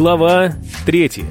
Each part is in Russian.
Глава третья.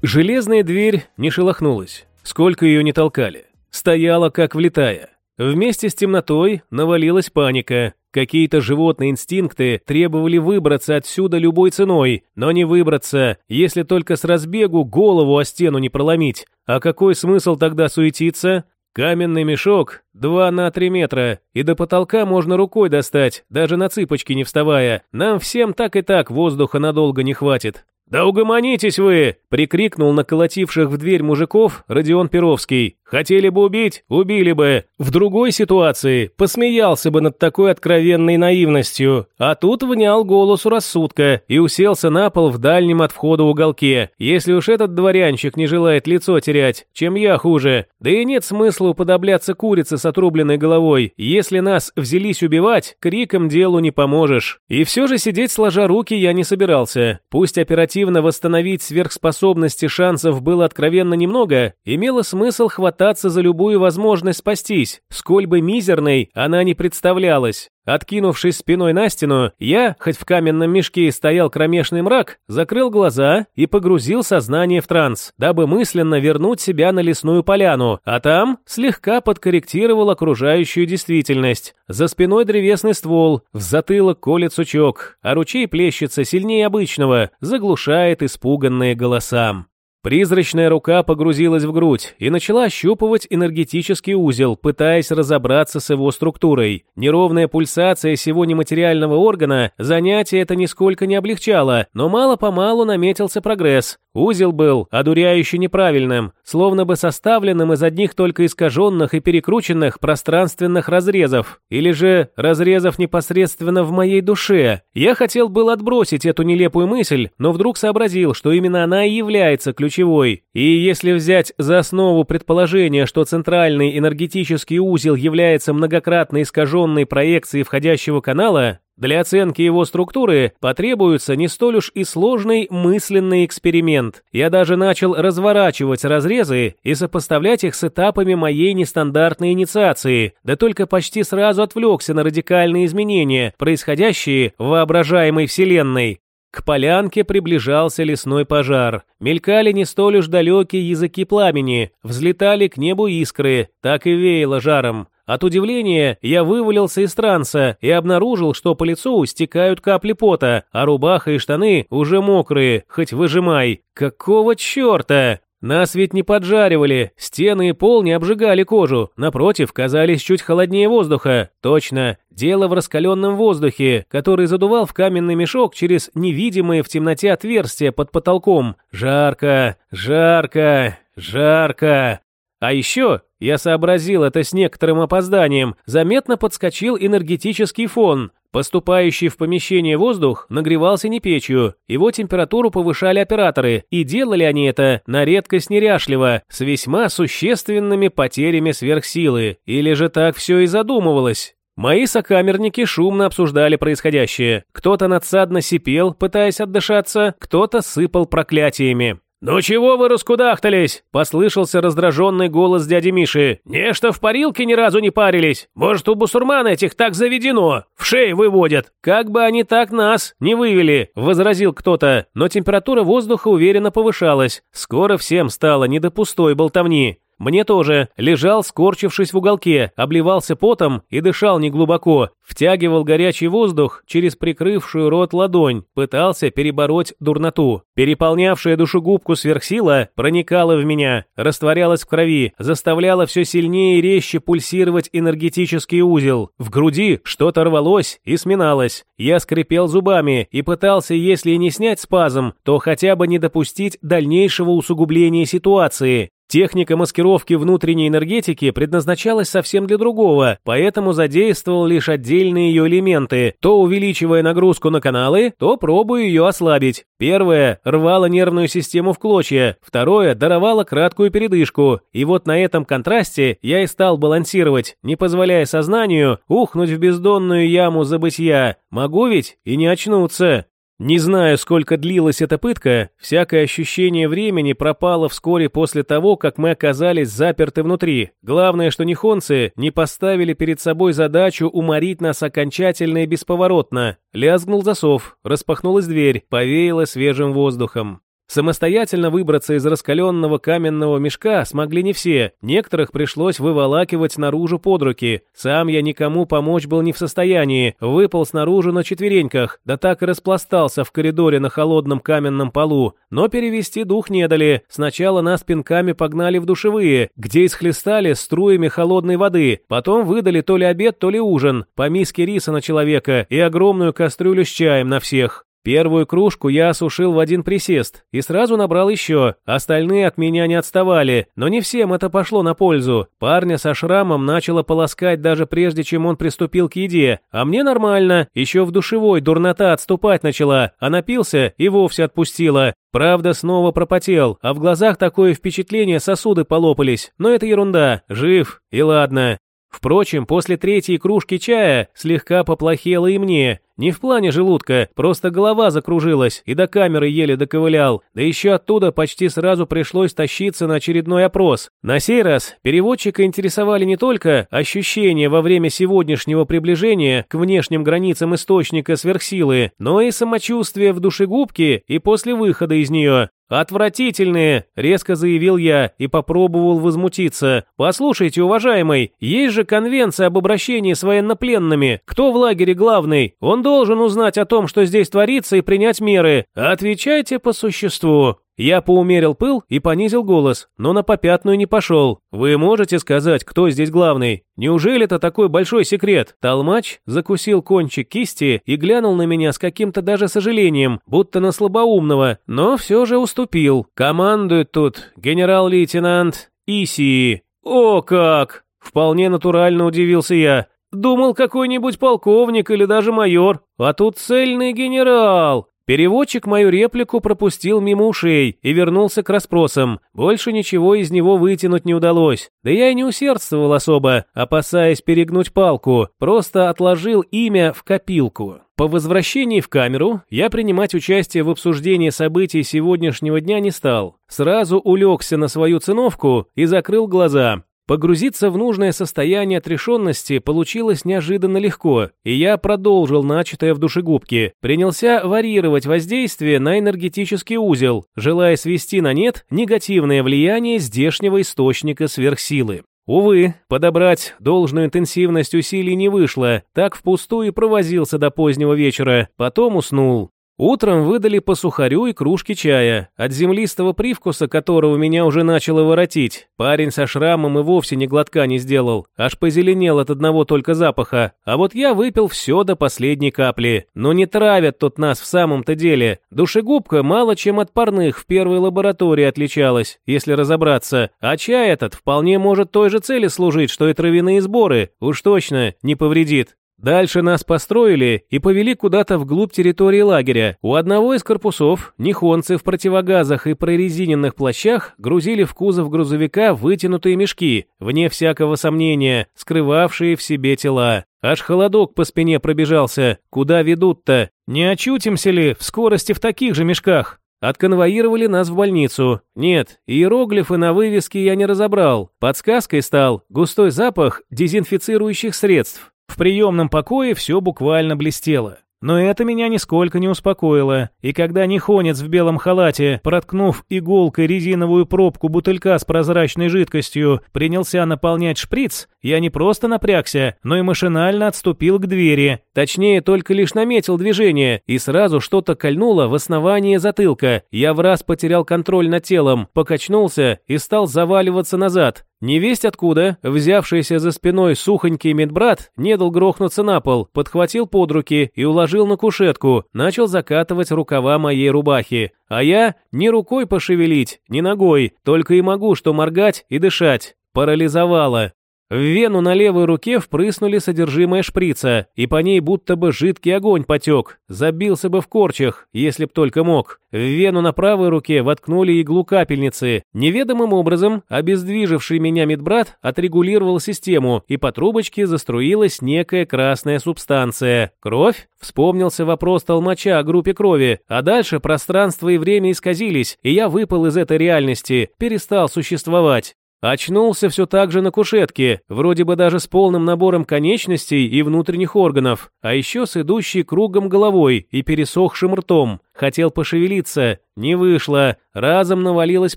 Железная дверь не шелохнулась, сколько ее не толкали. Стояла, как влетая. Вместе с темнотой навалилась паника. Какие-то животные инстинкты требовали выбраться отсюда любой ценой, но не выбраться, если только с разбегу голову о стену не проломить. А какой смысл тогда суетиться? Каменный мешок 2 на 3 метра, и до потолка можно рукой достать, даже на цыпочки не вставая. Нам всем так и так воздуха надолго не хватит. «Да угомонитесь вы!» – прикрикнул на колотивших в дверь мужиков Родион Перовский. «Хотели бы убить? Убили бы. В другой ситуации посмеялся бы над такой откровенной наивностью. А тут внял голосу рассудка и уселся на пол в дальнем от входа уголке. Если уж этот дворянчик не желает лицо терять, чем я хуже. Да и нет смысла уподобляться курице с отрубленной головой. Если нас взялись убивать, криком делу не поможешь. И все же сидеть сложа руки я не собирался. Пусть оперативно оперативно восстановить сверхспособности шансов было откровенно немного, имело смысл хвататься за любую возможность спастись, сколь бы мизерной она не представлялась. Откинувшись спиной на стену, я, хоть в каменном мешке и стоял кромешный мрак, закрыл глаза и погрузил сознание в транс, дабы мысленно вернуть себя на лесную поляну, а там слегка подкорректировал окружающую действительность. За спиной древесный ствол, в затылок колет сучок, а ручей плещется сильнее обычного, заглушает испуганные голоса. Призрачная рука погрузилась в грудь и начала ощупывать энергетический узел, пытаясь разобраться с его структурой. Неровная пульсация всего нематериального органа занятие это нисколько не облегчало, но мало-помалу наметился прогресс. Узел был одуряюще неправильным, словно бы составленным из одних только искаженных и перекрученных пространственных разрезов, или же разрезов непосредственно в моей душе. Я хотел был отбросить эту нелепую мысль, но вдруг сообразил, что именно она и является ключевой. И если взять за основу предположение, что центральный энергетический узел является многократно искаженной проекцией входящего канала, для оценки его структуры потребуется не столь уж и сложный мысленный эксперимент. Я даже начал разворачивать разрезы и сопоставлять их с этапами моей нестандартной инициации, да только почти сразу отвлекся на радикальные изменения, происходящие в воображаемой вселенной. К полянке приближался лесной пожар. Мелькали не столь уж далекие языки пламени, взлетали к небу искры, так и веяло жаром. От удивления я вывалился из транса и обнаружил, что по лицу стекают капли пота, а рубаха и штаны уже мокрые, хоть выжимай. Какого черта? Нас ведь не поджаривали, стены и пол не обжигали кожу, напротив, казались чуть холоднее воздуха. Точно, дело в раскаленном воздухе, который задувал в каменный мешок через невидимые в темноте отверстия под потолком. Жарко, жарко, жарко. А еще я сообразил это с некоторым опозданием. Заметно подскочил энергетический фон. Поступающий в помещение воздух нагревался не печью. Его температуру повышали операторы. И делали они это на редкость неряшливо, с весьма существенными потерями сверхсилы. Или же так все и задумывалось. Мои сокамерники шумно обсуждали происходящее. Кто-то надсадно сипел, пытаясь отдышаться, кто-то сыпал проклятиями. «Ну чего вы раскудахтались?» – послышался раздраженный голос дяди Миши. «Нечто в парилке ни разу не парились. Может, у бусурман этих так заведено. В шеи выводят. Как бы они так нас не вывели», – возразил кто-то. Но температура воздуха уверенно повышалась. Скоро всем стало не до пустой болтовни. Мне тоже. Лежал, скорчившись в уголке, обливался потом и дышал неглубоко. Втягивал горячий воздух через прикрывшую рот ладонь, пытался перебороть дурноту. Переполнявшая душегубку сверхсила проникала в меня, растворялась в крови, заставляла все сильнее и резче пульсировать энергетический узел. В груди что-то рвалось и сминалось. Я скрипел зубами и пытался, если не снять спазм, то хотя бы не допустить дальнейшего усугубления ситуации. Техника маскировки внутренней энергетики предназначалась совсем для другого, поэтому задействовал лишь отдельные ее элементы, то увеличивая нагрузку на каналы, то пробуя ее ослабить. Первое рвало нервную систему в клочья, второе даровало краткую передышку, и вот на этом контрасте я и стал балансировать, не позволяя сознанию ухнуть в бездонную яму забытья. Могу ведь и не очнуться. Не знаю, сколько длилась эта пытка, всякое ощущение времени пропало вскоре после того, как мы оказались заперты внутри. Главное, что нихонцы не поставили перед собой задачу уморить нас окончательно и бесповоротно. Лязгнул засов, распахнулась дверь, повеяло свежим воздухом. Самостоятельно выбраться из раскаленного каменного мешка смогли не все, некоторых пришлось выволакивать наружу под руки. Сам я никому помочь был не в состоянии, выпал снаружи на четвереньках, да так и распластался в коридоре на холодном каменном полу. Но перевести дух не дали, сначала нас пинками погнали в душевые, где исхлестали струями холодной воды, потом выдали то ли обед, то ли ужин, по миске риса на человека и огромную кастрюлю с чаем на всех. Первую кружку я осушил в один присест и сразу набрал еще. Остальные от меня не отставали, но не всем это пошло на пользу. Парня со шрамом начало полоскать даже прежде, чем он приступил к еде. А мне нормально, еще в душевой дурнота отступать начала, а напился и вовсе отпустила. Правда, снова пропотел, а в глазах такое впечатление сосуды полопались. Но это ерунда, жив, и ладно. Впрочем, после третьей кружки чая слегка поплохело и мне. Не в плане желудка, просто голова закружилась и до камеры еле доковылял. Да еще оттуда почти сразу пришлось тащиться на очередной опрос. На сей раз переводчика интересовали не только ощущения во время сегодняшнего приближения к внешним границам источника сверхсилы, но и самочувствие в душегубке и после выхода из нее. «Отвратительные!» – резко заявил я и попробовал возмутиться. «Послушайте, уважаемый, есть же конвенция об обращении с военнопленными. Кто в лагере главный? Он должен узнать о том, что здесь творится, и принять меры. Отвечайте по существу». Я поумерил пыл и понизил голос, но на попятную не пошел. «Вы можете сказать, кто здесь главный? Неужели это такой большой секрет?» Толмач закусил кончик кисти и глянул на меня с каким-то даже сожалением, будто на слабоумного, но все же уступил. «Командует тут генерал-лейтенант Исии». «О как!» Вполне натурально удивился я. Думал, какой-нибудь полковник или даже майор, а тут цельный генерал. Переводчик мою реплику пропустил мимо ушей и вернулся к расспросам. Больше ничего из него вытянуть не удалось. Да я и не усердствовал особо, опасаясь перегнуть палку, просто отложил имя в копилку. По возвращении в камеру я принимать участие в обсуждении событий сегодняшнего дня не стал. Сразу улегся на свою циновку и закрыл глаза. Погрузиться в нужное состояние отрешенности получилось неожиданно легко, и я продолжил начатое в душегубке. Принялся варьировать воздействие на энергетический узел, желая свести на нет негативное влияние здешнего источника сверхсилы. Увы, подобрать должную интенсивность усилий не вышло, так впустую и провозился до позднего вечера, потом уснул. Утром выдали по сухарю и кружке чая, от землистого привкуса которого меня уже начало воротить. Парень со шрамом и вовсе ни глотка не сделал, аж позеленел от одного только запаха. А вот я выпил все до последней капли. Но не травят тут нас в самом-то деле. Душегубка мало чем от парных в первой лаборатории отличалась, если разобраться. А чай этот вполне может той же цели служить, что и травяные сборы. Уж точно не повредит. Дальше нас построили и повели куда-то вглубь территории лагеря. У одного из корпусов нихонцы в противогазах и прорезиненных плащах грузили в кузов грузовика вытянутые мешки, вне всякого сомнения, скрывавшие в себе тела. Аж холодок по спине пробежался. Куда ведут-то? Не очутимся ли в скорости в таких же мешках? Отконвоировали нас в больницу. Нет, иероглифы на вывеске я не разобрал. Подсказкой стал густой запах дезинфицирующих средств. В приемном покое все буквально блестело. Но это меня нисколько не успокоило, и когда нехонец в белом халате, проткнув иголкой резиновую пробку бутылька с прозрачной жидкостью, принялся наполнять шприц, я не просто напрягся, но и машинально отступил к двери. Точнее, только лишь наметил движение, и сразу что-то кольнуло в основании затылка. Я в раз потерял контроль над телом, покачнулся и стал заваливаться назад. Невесть откуда, взявшийся за спиной сухонький медбрат, не дал грохнуться на пол, подхватил под руки и уложил на кушетку, начал закатывать рукава моей рубахи. А я ни рукой пошевелить, ни ногой, только и могу что моргать и дышать. Парализовало. В вену на левой руке впрыснули содержимое шприца, и по ней будто бы жидкий огонь потек. Забился бы в корчах, если б только мог. В вену на правой руке воткнули иглу капельницы. Неведомым образом обездвиживший меня медбрат отрегулировал систему, и по трубочке заструилась некая красная субстанция. Кровь? Вспомнился вопрос толмача о группе крови, а дальше пространство и время исказились, и я выпал из этой реальности, перестал существовать. Очнулся все так же на кушетке, вроде бы даже с полным набором конечностей и внутренних органов, а еще с идущей кругом головой и пересохшим ртом. Хотел пошевелиться, не вышло, разом навалилась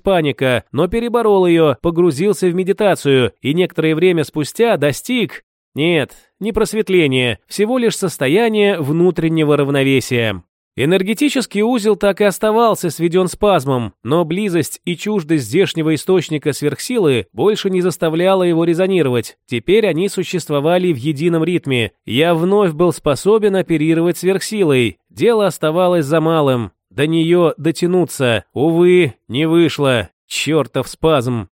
паника, но переборол ее, погрузился в медитацию и некоторое время спустя достиг... Нет, не просветление, всего лишь состояние внутреннего равновесия. Энергетический узел так и оставался сведен спазмом, но близость и чуждость здешнего источника сверхсилы больше не заставляла его резонировать. Теперь они существовали в едином ритме. Я вновь был способен оперировать сверхсилой. Дело оставалось за малым. До нее дотянуться, увы, не вышло. Чертов спазм.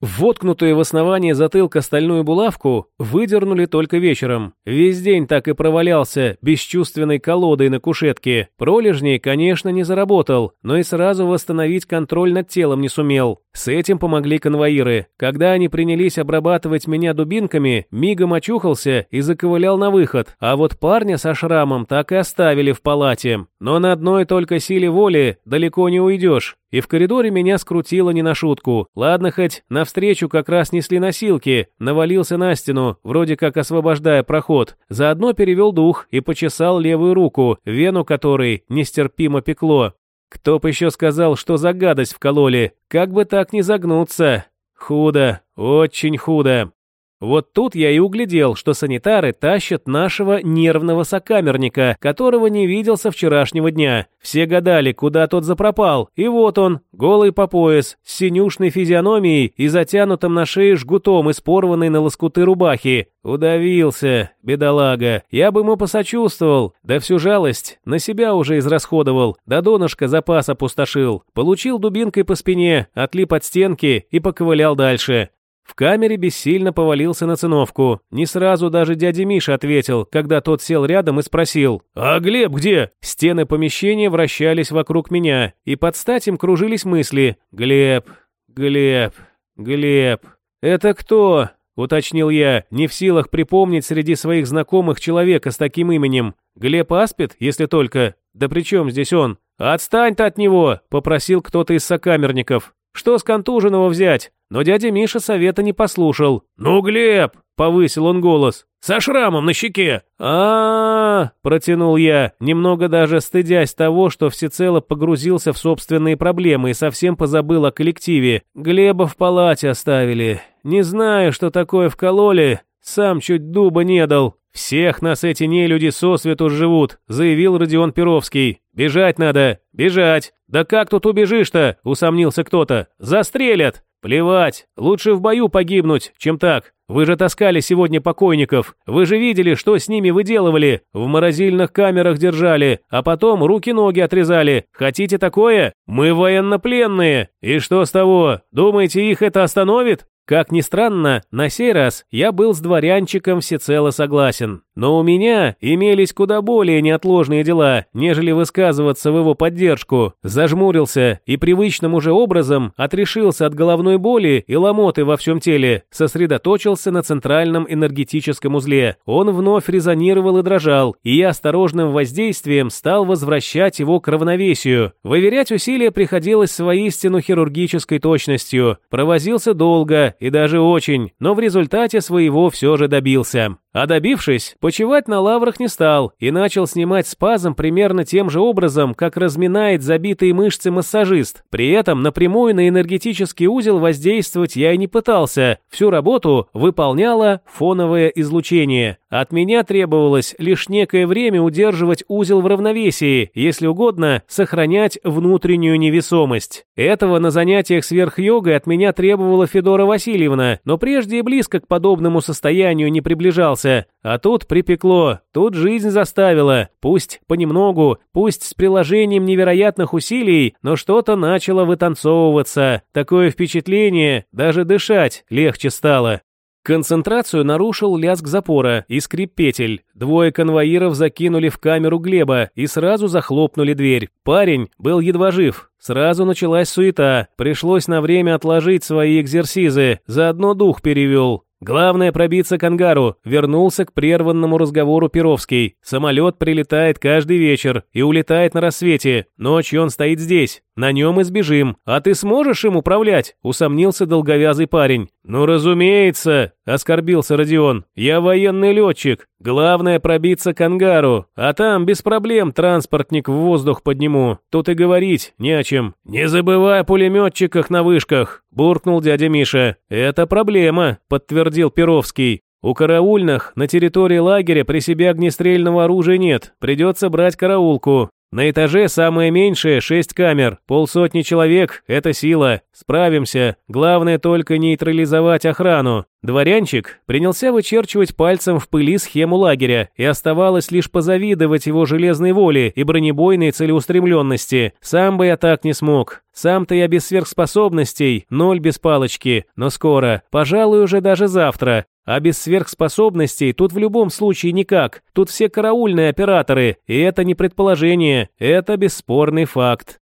Воткнутую в основание затылка стальную булавку выдернули только вечером. Весь день так и провалялся бесчувственной колодой на кушетке. Пролежней, конечно, не заработал, но и сразу восстановить контроль над телом не сумел. С этим помогли конвоиры. Когда они принялись обрабатывать меня дубинками, мигом очухался и заковылял на выход. А вот парня со шрамом так и оставили в палате. Но на одной только силе воли далеко не уйдешь. И в коридоре меня скрутило не на шутку. Ладно, хоть навстречу как раз несли носилки, навалился на стену, вроде как освобождая проход. Заодно перевел дух и почесал левую руку, вену которой нестерпимо пекло. Кто бы еще сказал, что за гадость вкололи? Как бы так не загнуться? Худо, очень худо. Вот тут я и углядел, что санитары тащат нашего нервного сокамерника, которого не видел со вчерашнего дня. Все гадали, куда тот запропал, и вот он, голый по пояс, с синюшной физиономией и затянутым на шее жгутом из порванной на лоскуты рубахи. Удавился, бедолага. Я бы ему посочувствовал, да всю жалость на себя уже израсходовал, до донышка запас опустошил. Получил дубинкой по спине, отлип от стенки и поковылял дальше. В камере бессильно повалился на циновку. Не сразу даже дядя Миша ответил, когда тот сел рядом и спросил «А Глеб где?». Стены помещения вращались вокруг меня, и под стать им кружились мысли «Глеб, Глеб, Глеб». «Это кто?» — уточнил я, не в силах припомнить среди своих знакомых человека с таким именем. «Глеб Аспид, если только. Да при чем здесь он?» «Отстань-то от него!» — попросил кто-то из сокамерников. «Что с контуженного взять? Но дядя Миша совета не послушал. «Ну, Глеб!» — повысил он голос. «Со шрамом на щеке!» а, -а, -а протянул я, немного даже стыдясь того, что всецело погрузился в собственные проблемы и совсем позабыл о коллективе. Глеба в палате оставили. Не знаю, что такое вкололи, сам чуть дуба не дал. «Всех нас эти нелюди сосвету живут», — заявил Родион Перовский. «Бежать надо, бежать. Да как тут убежишь-то?» — усомнился кто-то. «Застрелят». «Плевать, лучше в бою погибнуть, чем так. Вы же таскали сегодня покойников. Вы же видели, что с ними выделывали. В морозильных камерах держали, а потом руки-ноги отрезали. Хотите такое? Мы военнопленные. И что с того? Думаете, их это остановит? Как ни странно, на сей раз я был с дворянчиком всецело согласен. Но у меня имелись куда более неотложные дела, нежели высказываться в его поддержку. Зажмурился и привычным уже образом отрешился от головной боли и ломоты во всем теле, сосредоточился на центральном энергетическом узле. Он вновь резонировал и дрожал, и я осторожным воздействием стал возвращать его к равновесию. Выверять усилия приходилось с воистину хирургической точностью. Провозился долго, и даже очень, но в результате своего все же добился. А добившись, почивать на лаврах не стал и начал снимать спазм примерно тем же образом, как разминает забитые мышцы массажист. При этом напрямую на энергетический узел воздействовать я и не пытался. Всю работу выполняло фоновое излучение. От меня требовалось лишь некое время удерживать узел в равновесии, если угодно, сохранять внутреннюю невесомость. Этого на занятиях сверхйогой от меня требовала Федора Васильевна, но прежде и близко к подобному состоянию не приближался. А тут припекло, тут жизнь заставила, пусть понемногу, пусть с приложением невероятных усилий, но что-то начало вытанцовываться. Такое впечатление, даже дышать легче стало. Концентрацию нарушил лязг запора и скрип петель. Двое конвоиров закинули в камеру Глеба и сразу захлопнули дверь. Парень был едва жив. Сразу началась суета. Пришлось на время отложить свои экзерсизы. Заодно дух перевел. Главное пробиться к ангару. Вернулся к прерванному разговору Перовский. Самолет прилетает каждый вечер и улетает на рассвете. Ночью он стоит здесь. На нем избежим. А ты сможешь им управлять? Усомнился долговязый парень. Ну, разумеется, оскорбился Родион. Я военный летчик. Главное пробиться к ангару. А там без проблем транспортник в воздух подниму. Тут и говорить не о чем. Не забывай о пулеметчиках на вышках. Буркнул дядя Миша. Это проблема, подтвердил Перовский. У караульных на территории лагеря при себе огнестрельного оружия нет, придется брать караулку. На этаже самое меньшее – шесть камер, полсотни человек – это сила. Справимся, главное только нейтрализовать охрану. Дворянчик принялся вычерчивать пальцем в пыли схему лагеря, и оставалось лишь позавидовать его железной воле и бронебойной целеустремленности. Сам бы я так не смог. Сам-то я без сверхспособностей, ноль без палочки, но скоро, пожалуй, уже даже завтра. А без сверхспособностей тут в любом случае никак. Тут все караульные операторы, и это не предположение, это бесспорный факт.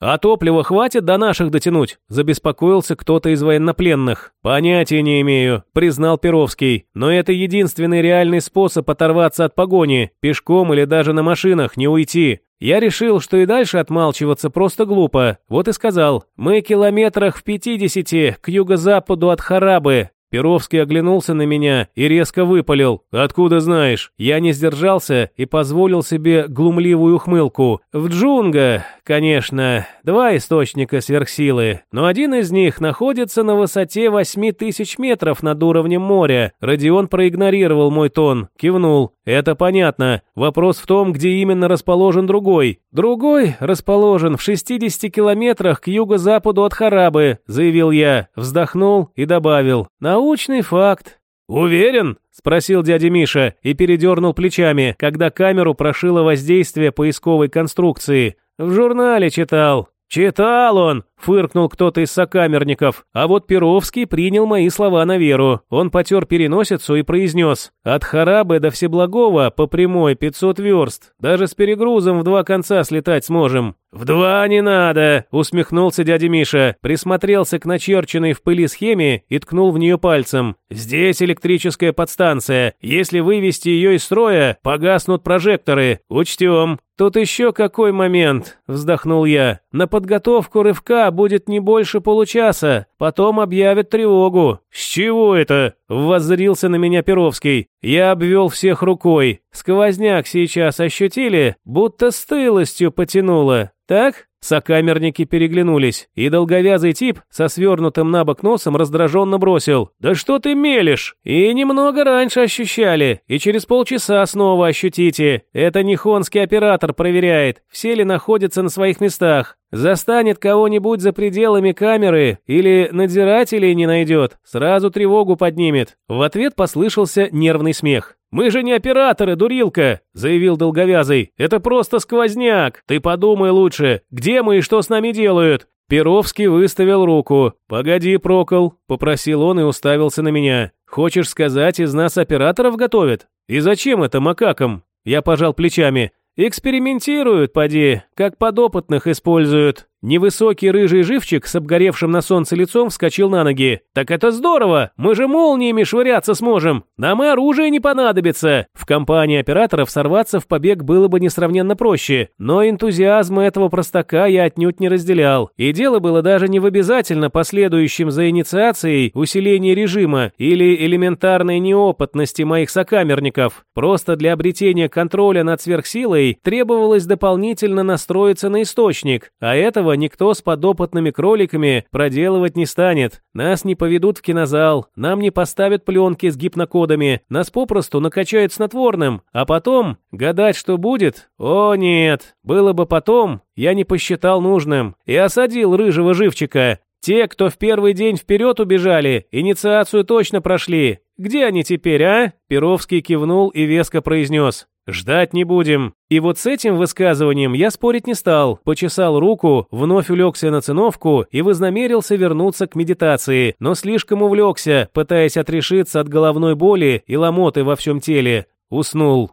«А топлива хватит до наших дотянуть?» – забеспокоился кто-то из военнопленных. «Понятия не имею», – признал Перовский. «Но это единственный реальный способ оторваться от погони. Пешком или даже на машинах не уйти. Я решил, что и дальше отмалчиваться просто глупо. Вот и сказал. Мы километрах в пятидесяти к юго-западу от Харабы. Перовский оглянулся на меня и резко выпалил. «Откуда знаешь?» Я не сдержался и позволил себе глумливую ухмылку. «В Джунга, конечно, два источника сверхсилы, но один из них находится на высоте восьми тысяч метров над уровнем моря». Родион проигнорировал мой тон, кивнул. «Это понятно. Вопрос в том, где именно расположен другой». «Другой расположен в 60 километрах к юго-западу от Харабы», заявил я, вздохнул и добавил. «Научный факт». «Уверен?» – спросил дядя Миша и передернул плечами, когда камеру прошило воздействие поисковой конструкции. «В журнале читал». «Читал он!» – фыркнул кто-то из сокамерников. А вот Перовский принял мои слова на веру. Он потер переносицу и произнес. «От Харабы до Всеблагого по прямой 500 верст. Даже с перегрузом в два конца слетать сможем». «В два не надо!» – усмехнулся дядя Миша, присмотрелся к начерченной в пыли схеме и ткнул в нее пальцем. «Здесь электрическая подстанция. Если вывести ее из строя, погаснут прожекторы. Учтем». «Тут еще какой момент?» – вздохнул я. «На подготовку рывка будет не больше получаса. Потом объявят тревогу». «С чего это?» – воззрился на меня Перовский. Я обвел всех рукой. Сквозняк сейчас ощутили, будто стылостью потянуло. Так? Сокамерники переглянулись, и долговязый тип со свернутым на бок носом раздраженно бросил. «Да что ты мелешь? И немного раньше ощущали, и через полчаса снова ощутите. Это Нихонский оператор проверяет, все ли находятся на своих местах. Застанет кого-нибудь за пределами камеры или надзирателей не найдет, сразу тревогу поднимет». В ответ послышался нервный смех. «Мы же не операторы, дурилка!» – заявил долговязый. «Это просто сквозняк! Ты подумай лучше, где мы и что с нами делают?» Перовский выставил руку. «Погоди, Прокол», – попросил он и уставился на меня. «Хочешь сказать, из нас операторов готовят? И зачем это макакам?» Я пожал плечами. «Экспериментируют, поди, как подопытных используют». Невысокий рыжий живчик с обгоревшим на солнце лицом вскочил на ноги. «Так это здорово! Мы же молниями швыряться сможем! Нам и оружие не понадобится!» В компании операторов сорваться в побег было бы несравненно проще, но энтузиазма этого простака я отнюдь не разделял. И дело было даже не в обязательно последующем за инициацией усилении режима или элементарной неопытности моих сокамерников. Просто для обретения контроля над сверхсилой требовалось дополнительно настроиться на источник, а этого этого никто с подопытными кроликами проделывать не станет. Нас не поведут в кинозал, нам не поставят пленки с гипнокодами, нас попросту накачают снотворным, а потом гадать, что будет? О нет, было бы потом, я не посчитал нужным и осадил рыжего живчика. Те, кто в первый день вперед убежали, инициацию точно прошли. Где они теперь, а? Перовский кивнул и веско произнес. Ждать не будем. И вот с этим высказыванием я спорить не стал, почесал руку, вновь улегся на циновку и вознамерился вернуться к медитации, но слишком увлекся, пытаясь отрешиться от головной боли и ломоты во всем теле. Уснул.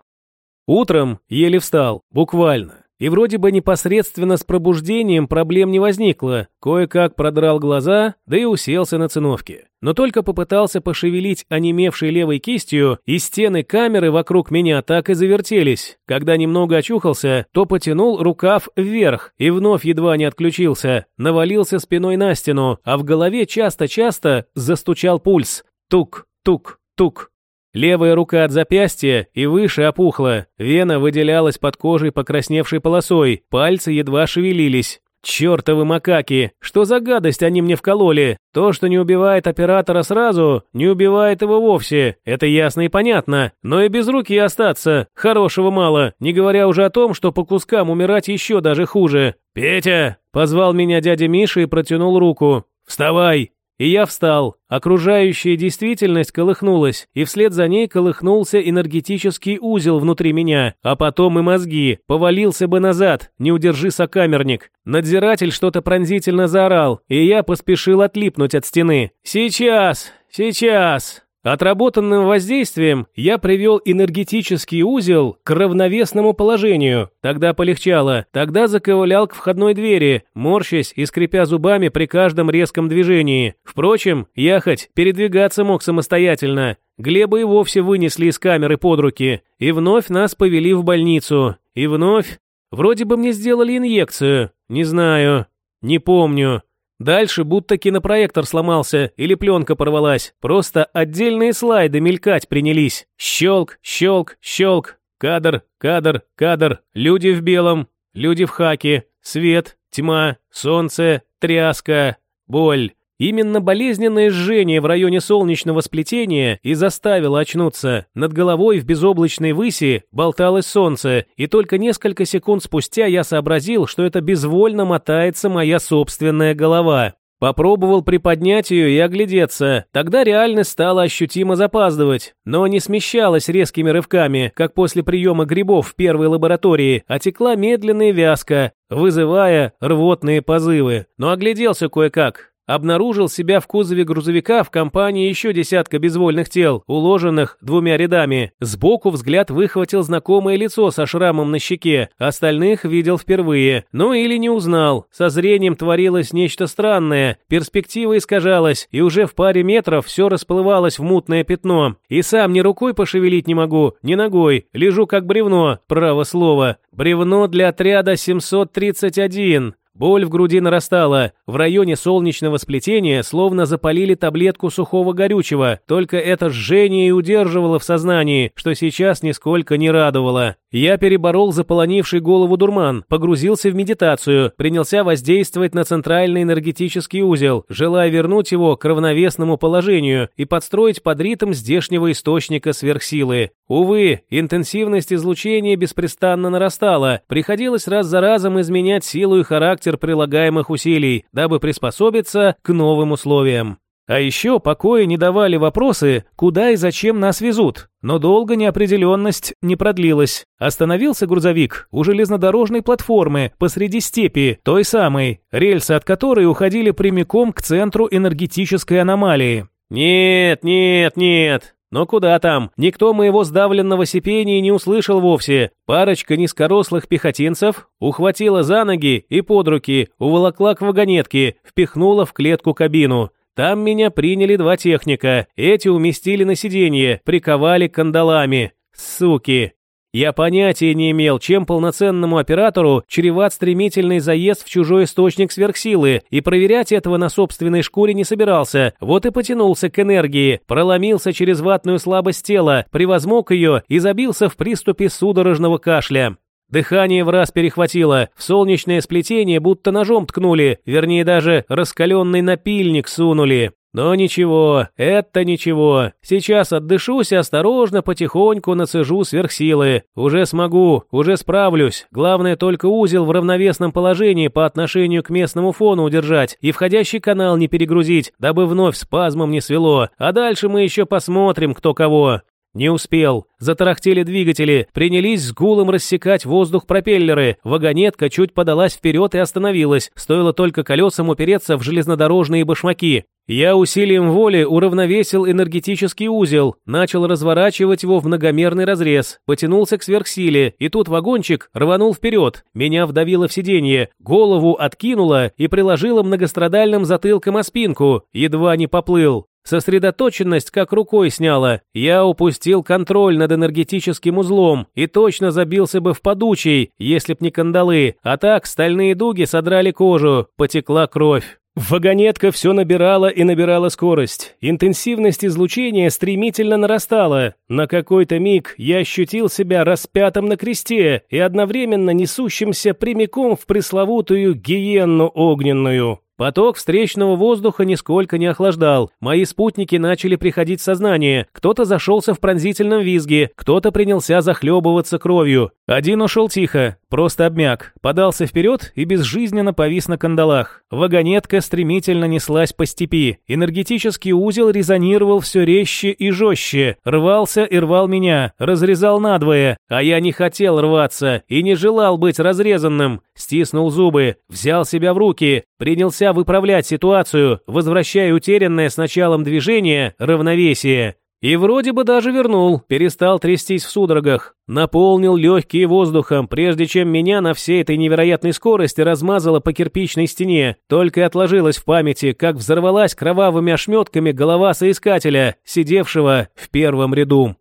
Утром еле встал, буквально. И вроде бы непосредственно с пробуждением проблем не возникло. Кое-как продрал глаза, да и уселся на циновке. Но только попытался пошевелить онемевшей левой кистью, и стены камеры вокруг меня так и завертелись. Когда немного очухался, то потянул рукав вверх и вновь едва не отключился. Навалился спиной на стену, а в голове часто-часто застучал пульс. Тук, тук, тук. Левая рука от запястья и выше опухла, вена выделялась под кожей покрасневшей полосой, пальцы едва шевелились. Чёртовы макаки! Что за гадость они мне вкололи? То, что не убивает оператора сразу, не убивает его вовсе. Это ясно и понятно. Но и без руки остаться. Хорошего мало. Не говоря уже о том, что по кускам умирать еще даже хуже. «Петя!» – позвал меня дядя Миша и протянул руку. «Вставай!» И я встал. Окружающая действительность колыхнулась, и вслед за ней колыхнулся энергетический узел внутри меня, а потом и мозги. Повалился бы назад, не удержи сокамерник. Надзиратель что-то пронзительно заорал, и я поспешил отлипнуть от стены. «Сейчас! Сейчас!» Отработанным воздействием я привел энергетический узел к равновесному положению. Тогда полегчало. Тогда заковылял к входной двери, морщась и скрипя зубами при каждом резком движении. Впрочем, я хоть передвигаться мог самостоятельно. Глеба и вовсе вынесли из камеры под руки. И вновь нас повели в больницу. И вновь... Вроде бы мне сделали инъекцию. Не знаю. Не помню. Дальше будто кинопроектор сломался или пленка порвалась. Просто отдельные слайды мелькать принялись. Щелк, щелк, щелк. Кадр, кадр, кадр. Люди в белом, люди в хаке. Свет, тьма, солнце, тряска, боль. Именно болезненное жжение в районе солнечного сплетения и заставило очнуться. Над головой в безоблачной выси болталось солнце, и только несколько секунд спустя я сообразил, что это безвольно мотается моя собственная голова. Попробовал приподнять ее и оглядеться. Тогда реальность стала ощутимо запаздывать, но не смещалась резкими рывками, как после приема грибов в первой лаборатории, а текла медленно и вязко, вызывая рвотные позывы. Но огляделся кое-как. Обнаружил себя в кузове грузовика в компании еще десятка безвольных тел, уложенных двумя рядами. Сбоку взгляд выхватил знакомое лицо со шрамом на щеке, остальных видел впервые. Ну или не узнал. Со зрением творилось нечто странное, перспектива искажалась, и уже в паре метров все расплывалось в мутное пятно. И сам ни рукой пошевелить не могу, ни ногой, лежу как бревно, право слово. Бревно для отряда 731. Боль в груди нарастала. В районе солнечного сплетения словно запалили таблетку сухого горючего, только это жжение и удерживало в сознании, что сейчас нисколько не радовало. Я переборол заполонивший голову дурман, погрузился в медитацию, принялся воздействовать на центральный энергетический узел, желая вернуть его к равновесному положению и подстроить под ритм здешнего источника сверхсилы. Увы, интенсивность излучения беспрестанно нарастала, приходилось раз за разом изменять силу и характер характер прилагаемых усилий, дабы приспособиться к новым условиям. А еще покоя не давали вопросы, куда и зачем нас везут. Но долго неопределенность не продлилась. Остановился грузовик у железнодорожной платформы посреди степи, той самой, рельсы от которой уходили прямиком к центру энергетической аномалии. «Нет, нет, нет, но куда там? Никто моего сдавленного сипения не услышал вовсе. Парочка низкорослых пехотинцев ухватила за ноги и под руки, уволокла к вагонетке, впихнула в клетку кабину. Там меня приняли два техника. Эти уместили на сиденье, приковали кандалами. Суки. Я понятия не имел, чем полноценному оператору чреват стремительный заезд в чужой источник сверхсилы, и проверять этого на собственной шкуре не собирался. Вот и потянулся к энергии, проломился через ватную слабость тела, превозмог ее и забился в приступе судорожного кашля. Дыхание в раз перехватило, в солнечное сплетение будто ножом ткнули, вернее даже раскаленный напильник сунули. Но ничего, это ничего. Сейчас отдышусь и осторожно, потихоньку нацежу сверхсилы. Уже смогу, уже справлюсь. Главное только узел в равновесном положении по отношению к местному фону удержать и входящий канал не перегрузить, дабы вновь спазмом не свело. А дальше мы еще посмотрим, кто кого. Не успел. Затарахтели двигатели, принялись с гулом рассекать воздух пропеллеры. Вагонетка чуть подалась вперед и остановилась, стоило только колесам упереться в железнодорожные башмаки. Я усилием воли уравновесил энергетический узел, начал разворачивать его в многомерный разрез, потянулся к сверхсиле, и тут вагончик рванул вперед. Меня вдавило в сиденье, голову откинуло и приложило многострадальным затылком о спинку, едва не поплыл. Сосредоточенность как рукой сняла. Я упустил контроль над энергетическим узлом и точно забился бы в подучий, если б не кандалы. А так стальные дуги содрали кожу, потекла кровь. Вагонетка все набирала и набирала скорость. Интенсивность излучения стремительно нарастала. На какой-то миг я ощутил себя распятым на кресте и одновременно несущимся прямиком в пресловутую гиенну огненную. Поток встречного воздуха нисколько не охлаждал. Мои спутники начали приходить в сознание. Кто-то зашелся в пронзительном визге, кто-то принялся захлебываться кровью. Один ушел тихо, просто обмяк, подался вперед и безжизненно повис на кандалах. Вагонетка стремительно неслась по степи. Энергетический узел резонировал все резче и жестче. Рвался и рвал меня, разрезал надвое. А я не хотел рваться и не желал быть разрезанным. Стиснул зубы, взял себя в руки, принялся выправлять ситуацию, возвращая утерянное с началом движения равновесие. И вроде бы даже вернул, перестал трястись в судорогах, наполнил легкие воздухом, прежде чем меня на всей этой невероятной скорости размазало по кирпичной стене. Только отложилось в памяти, как взорвалась кровавыми ошметками голова соискателя, сидевшего в первом ряду.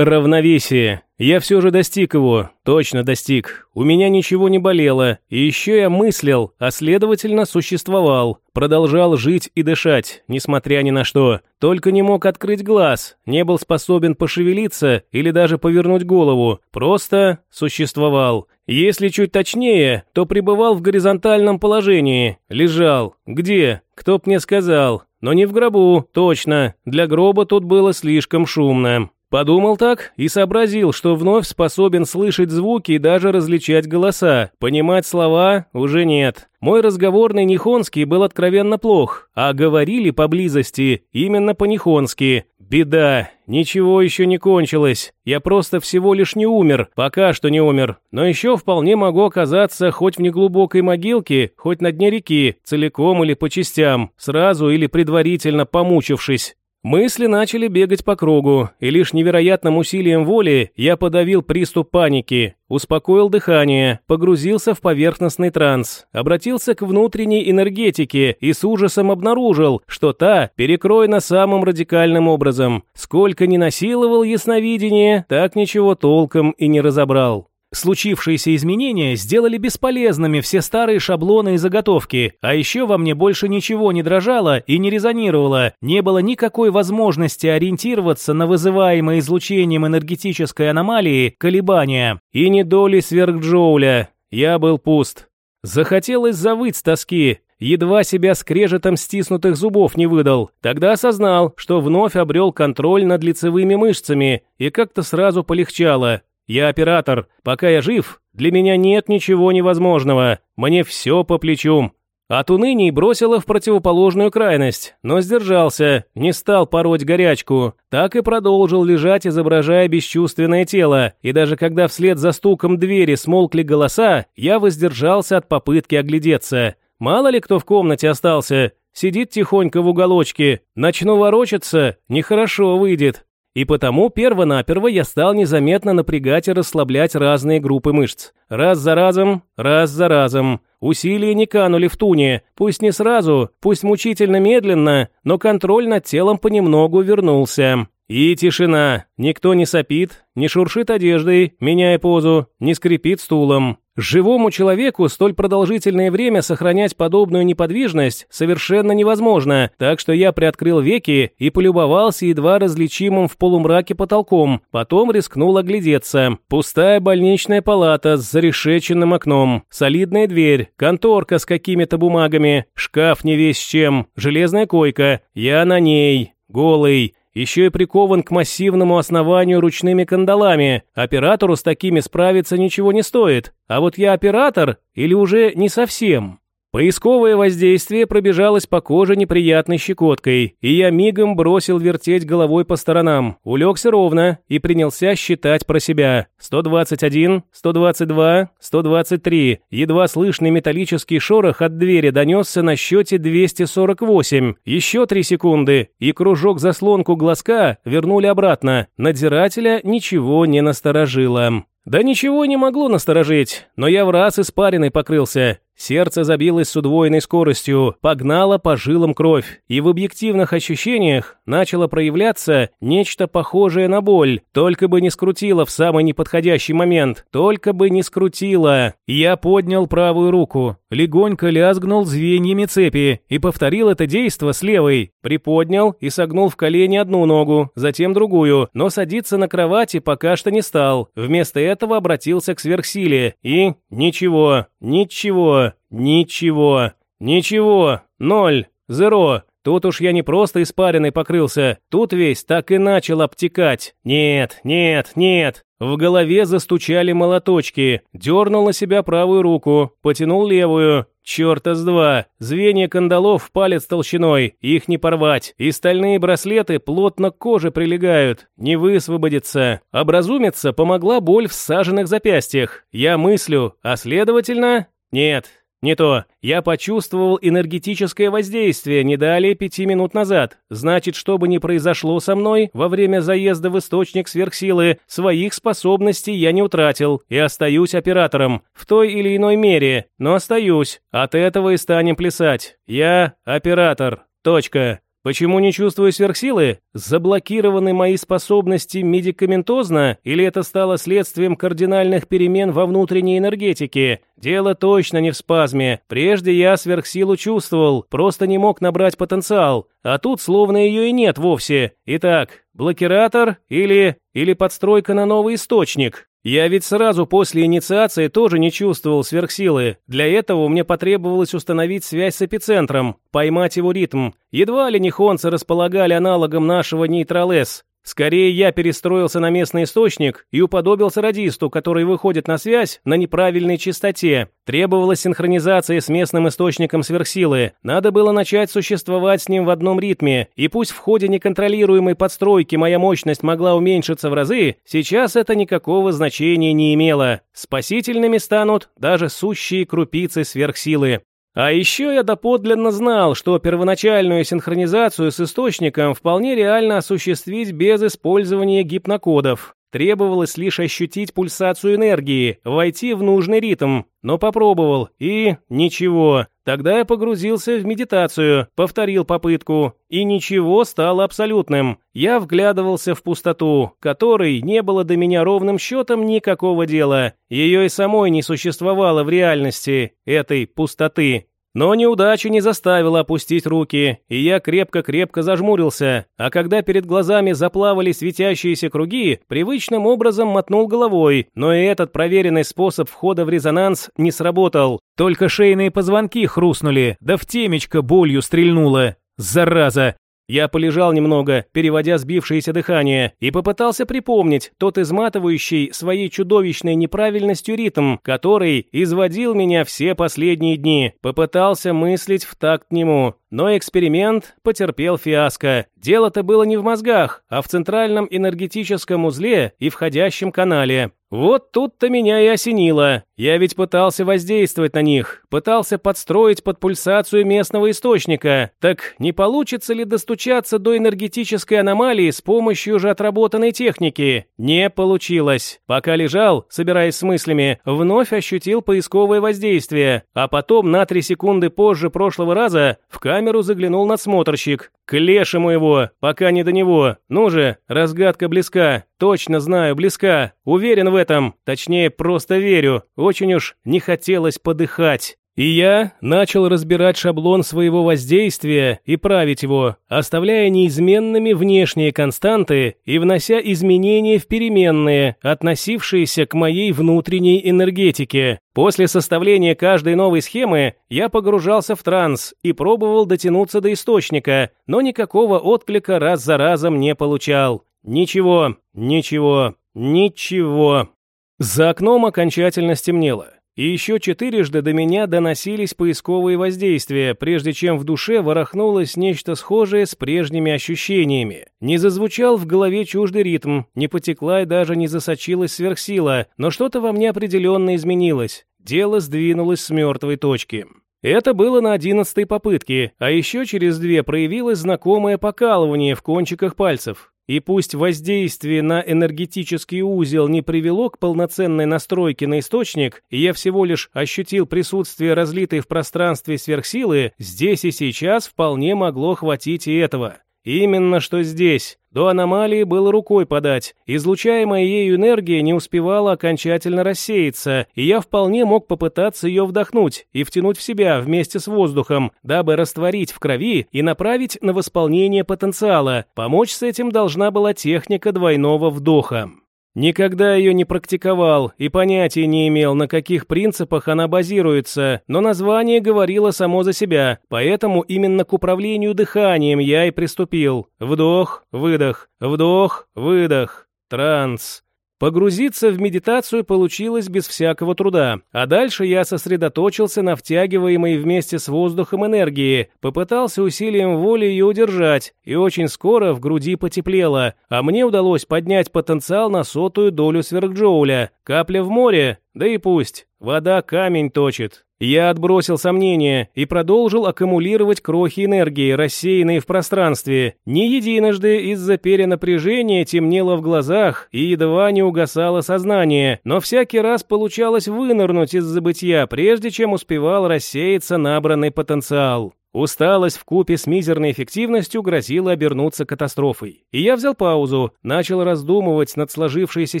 Равновесие. Я все же достиг его, точно достиг. У меня ничего не болело, и еще я мыслил, а следовательно существовал. Продолжал жить и дышать, несмотря ни на что. Только не мог открыть глаз, не был способен пошевелиться или даже повернуть голову. Просто существовал. Если чуть точнее, то пребывал в горизонтальном положении. Лежал. Где? Кто б мне сказал? Но не в гробу, точно. Для гроба тут было слишком шумно. Подумал так и сообразил, что вновь способен слышать звуки и даже различать голоса. Понимать слова уже нет. Мой разговорный нихонский был откровенно плох, а говорили поблизости именно по-нихонски. Беда, ничего еще не кончилось. Я просто всего лишь не умер, пока что не умер. Но еще вполне могу оказаться хоть в неглубокой могилке, хоть на дне реки, целиком или по частям, сразу или предварительно помучившись. Мысли начали бегать по кругу, и лишь невероятным усилием воли я подавил приступ паники, успокоил дыхание, погрузился в поверхностный транс, обратился к внутренней энергетике и с ужасом обнаружил, что та перекроена самым радикальным образом. Сколько ни насиловал ясновидение, так ничего толком и не разобрал. Случившиеся изменения сделали бесполезными все старые шаблоны и заготовки, а еще во мне больше ничего не дрожало и не резонировало, не было никакой возможности ориентироваться на вызываемые излучением энергетической аномалии колебания. И не доли сверхджоуля. Я был пуст. Захотелось завыть с тоски, едва себя скрежетом стиснутых зубов не выдал. Тогда осознал, что вновь обрел контроль над лицевыми мышцами, и как-то сразу полегчало. Я оператор. Пока я жив, для меня нет ничего невозможного. Мне все по плечу. От уныний бросило в противоположную крайность, но сдержался, не стал пороть горячку. Так и продолжил лежать, изображая бесчувственное тело. И даже когда вслед за стуком двери смолкли голоса, я воздержался от попытки оглядеться. Мало ли кто в комнате остался. Сидит тихонько в уголочке. Начну ворочаться, нехорошо выйдет. И потому перво-наперво я стал незаметно напрягать и расслаблять разные группы мышц. Раз за разом, раз за разом. Усилия не канули в туне, пусть не сразу, пусть мучительно медленно, но контроль над телом понемногу вернулся. И тишина. Никто не сопит, не шуршит одеждой, меняя позу, не скрипит стулом. Живому человеку столь продолжительное время сохранять подобную неподвижность совершенно невозможно, так что я приоткрыл веки и полюбовался едва различимым в полумраке потолком, потом рискнул оглядеться. Пустая больничная палата с зарешеченным окном, солидная дверь, конторка с какими-то бумагами, шкаф не весь чем, железная койка, я на ней, голый, еще и прикован к массивному основанию ручными кандалами. Оператору с такими справиться ничего не стоит. А вот я оператор или уже не совсем? Поисковое воздействие пробежалось по коже неприятной щекоткой, и я мигом бросил вертеть головой по сторонам, улегся ровно и принялся считать про себя. 121, 122, 123. Едва слышный металлический шорох от двери донесся на счете 248. Еще три секунды, и кружок-заслонку глазка вернули обратно. Надзирателя ничего не насторожило. Да ничего не могло насторожить, но я в раз испаренный покрылся. Сердце забилось с удвоенной скоростью, погнало по жилам кровь, и в объективных ощущениях начало проявляться нечто похожее на боль, только бы не скрутило в самый неподходящий момент, только бы не скрутило. Я поднял правую руку, легонько лязгнул звеньями цепи и повторил это действо с левой, приподнял и согнул в колени одну ногу, затем другую, но садиться на кровати пока что не стал. Вместо этого обратился к сверхсиле и ничего, ничего. Ничего. Ничего. Ноль. Зеро. Тут уж я не просто испаренный покрылся, тут весь так и начал обтекать. Нет, нет, нет. В голове застучали молоточки. Дернул на себя правую руку, потянул левую. Черта с два. Звенья кандалов в палец толщиной. Их не порвать. И стальные браслеты плотно к коже прилегают. Не высвободиться. Образумиться помогла боль в саженных запястьях. Я мыслю, а следовательно... Нет, не то. Я почувствовал энергетическое воздействие не далее пяти минут назад. Значит, что бы ни произошло со мной во время заезда в источник сверхсилы, своих способностей я не утратил и остаюсь оператором. В той или иной мере, но остаюсь. От этого и станем плясать. Я оператор. Точка. Почему не чувствую сверхсилы? Заблокированы мои способности медикаментозно или это стало следствием кардинальных перемен во внутренней энергетике? Дело точно не в спазме. Прежде я сверхсилу чувствовал, просто не мог набрать потенциал. А тут словно ее и нет вовсе. Итак, блокиратор или... или подстройка на новый источник? Я ведь сразу после инициации тоже не чувствовал сверхсилы. Для этого мне потребовалось установить связь с эпицентром, поймать его ритм. Едва ли нихонцы располагали аналогом нашего нейтралес. Скорее, я перестроился на местный источник и уподобился радисту, который выходит на связь на неправильной частоте. Требовалась синхронизация с местным источником сверхсилы. Надо было начать существовать с ним в одном ритме. И пусть в ходе неконтролируемой подстройки моя мощность могла уменьшиться в разы, сейчас это никакого значения не имело. Спасительными станут даже сущие крупицы сверхсилы. А еще я доподлинно знал, что первоначальную синхронизацию с источником вполне реально осуществить без использования гипнокодов. Требовалось лишь ощутить пульсацию энергии, войти в нужный ритм. Но попробовал, и ничего. Тогда я погрузился в медитацию, повторил попытку, и ничего стало абсолютным. Я вглядывался в пустоту, которой не было до меня ровным счетом никакого дела. Ее и самой не существовало в реальности, этой пустоты. Но неудача не заставила опустить руки, и я крепко-крепко зажмурился, а когда перед глазами заплавали светящиеся круги, привычным образом мотнул головой, но и этот проверенный способ входа в резонанс не сработал. Только шейные позвонки хрустнули, да в темечко болью стрельнуло. Зараза! Я полежал немного, переводя сбившееся дыхание, и попытался припомнить тот изматывающий своей чудовищной неправильностью ритм, который изводил меня все последние дни. Попытался мыслить в такт нему, но эксперимент потерпел фиаско. Дело-то было не в мозгах, а в центральном энергетическом узле и входящем канале. Вот тут-то меня и осенило. Я ведь пытался воздействовать на них, пытался подстроить под пульсацию местного источника. Так не получится ли достучаться до энергетической аномалии с помощью же отработанной техники? Не получилось. Пока лежал, собираясь с мыслями, вновь ощутил поисковое воздействие, а потом на три секунды позже прошлого раза в камеру заглянул надсмотрщик. К лешему его, пока не до него. Ну же, разгадка близка. Точно знаю, близка. Уверен в этом. Точнее, просто верю. Очень уж не хотелось подыхать. И я начал разбирать шаблон своего воздействия и править его, оставляя неизменными внешние константы и внося изменения в переменные, относившиеся к моей внутренней энергетике. После составления каждой новой схемы я погружался в транс и пробовал дотянуться до источника, но никакого отклика раз за разом не получал. Ничего, ничего, ничего. За окном окончательно стемнело. И еще четырежды до меня доносились поисковые воздействия, прежде чем в душе ворохнулось нечто схожее с прежними ощущениями. Не зазвучал в голове чуждый ритм, не потекла и даже не засочилась сверхсила, но что-то во мне определенно изменилось. Дело сдвинулось с мертвой точки. Это было на одиннадцатой попытке, а еще через две проявилось знакомое покалывание в кончиках пальцев. И пусть воздействие на энергетический узел не привело к полноценной настройке на источник, и я всего лишь ощутил присутствие разлитой в пространстве сверхсилы, здесь и сейчас вполне могло хватить и этого. Именно что здесь. До аномалии было рукой подать. Излучаемая ею энергия не успевала окончательно рассеяться, и я вполне мог попытаться ее вдохнуть и втянуть в себя вместе с воздухом, дабы растворить в крови и направить на восполнение потенциала. Помочь с этим должна была техника двойного вдоха. Никогда ее не практиковал и понятия не имел, на каких принципах она базируется, но название говорило само за себя, поэтому именно к управлению дыханием я и приступил. Вдох, выдох, вдох, выдох, транс. Погрузиться в медитацию получилось без всякого труда, а дальше я сосредоточился на втягиваемой вместе с воздухом энергии, попытался усилием воли ее удержать, и очень скоро в груди потеплело, а мне удалось поднять потенциал на сотую долю сверхджоуля. Капля в море, да и пусть, вода камень точит. Я отбросил сомнения и продолжил аккумулировать крохи энергии, рассеянные в пространстве. Не единожды из-за перенапряжения темнело в глазах и едва не угасало сознание, но всякий раз получалось вынырнуть из забытья, прежде чем успевал рассеяться набранный потенциал. Усталость в купе с мизерной эффективностью грозила обернуться катастрофой. И я взял паузу, начал раздумывать над сложившейся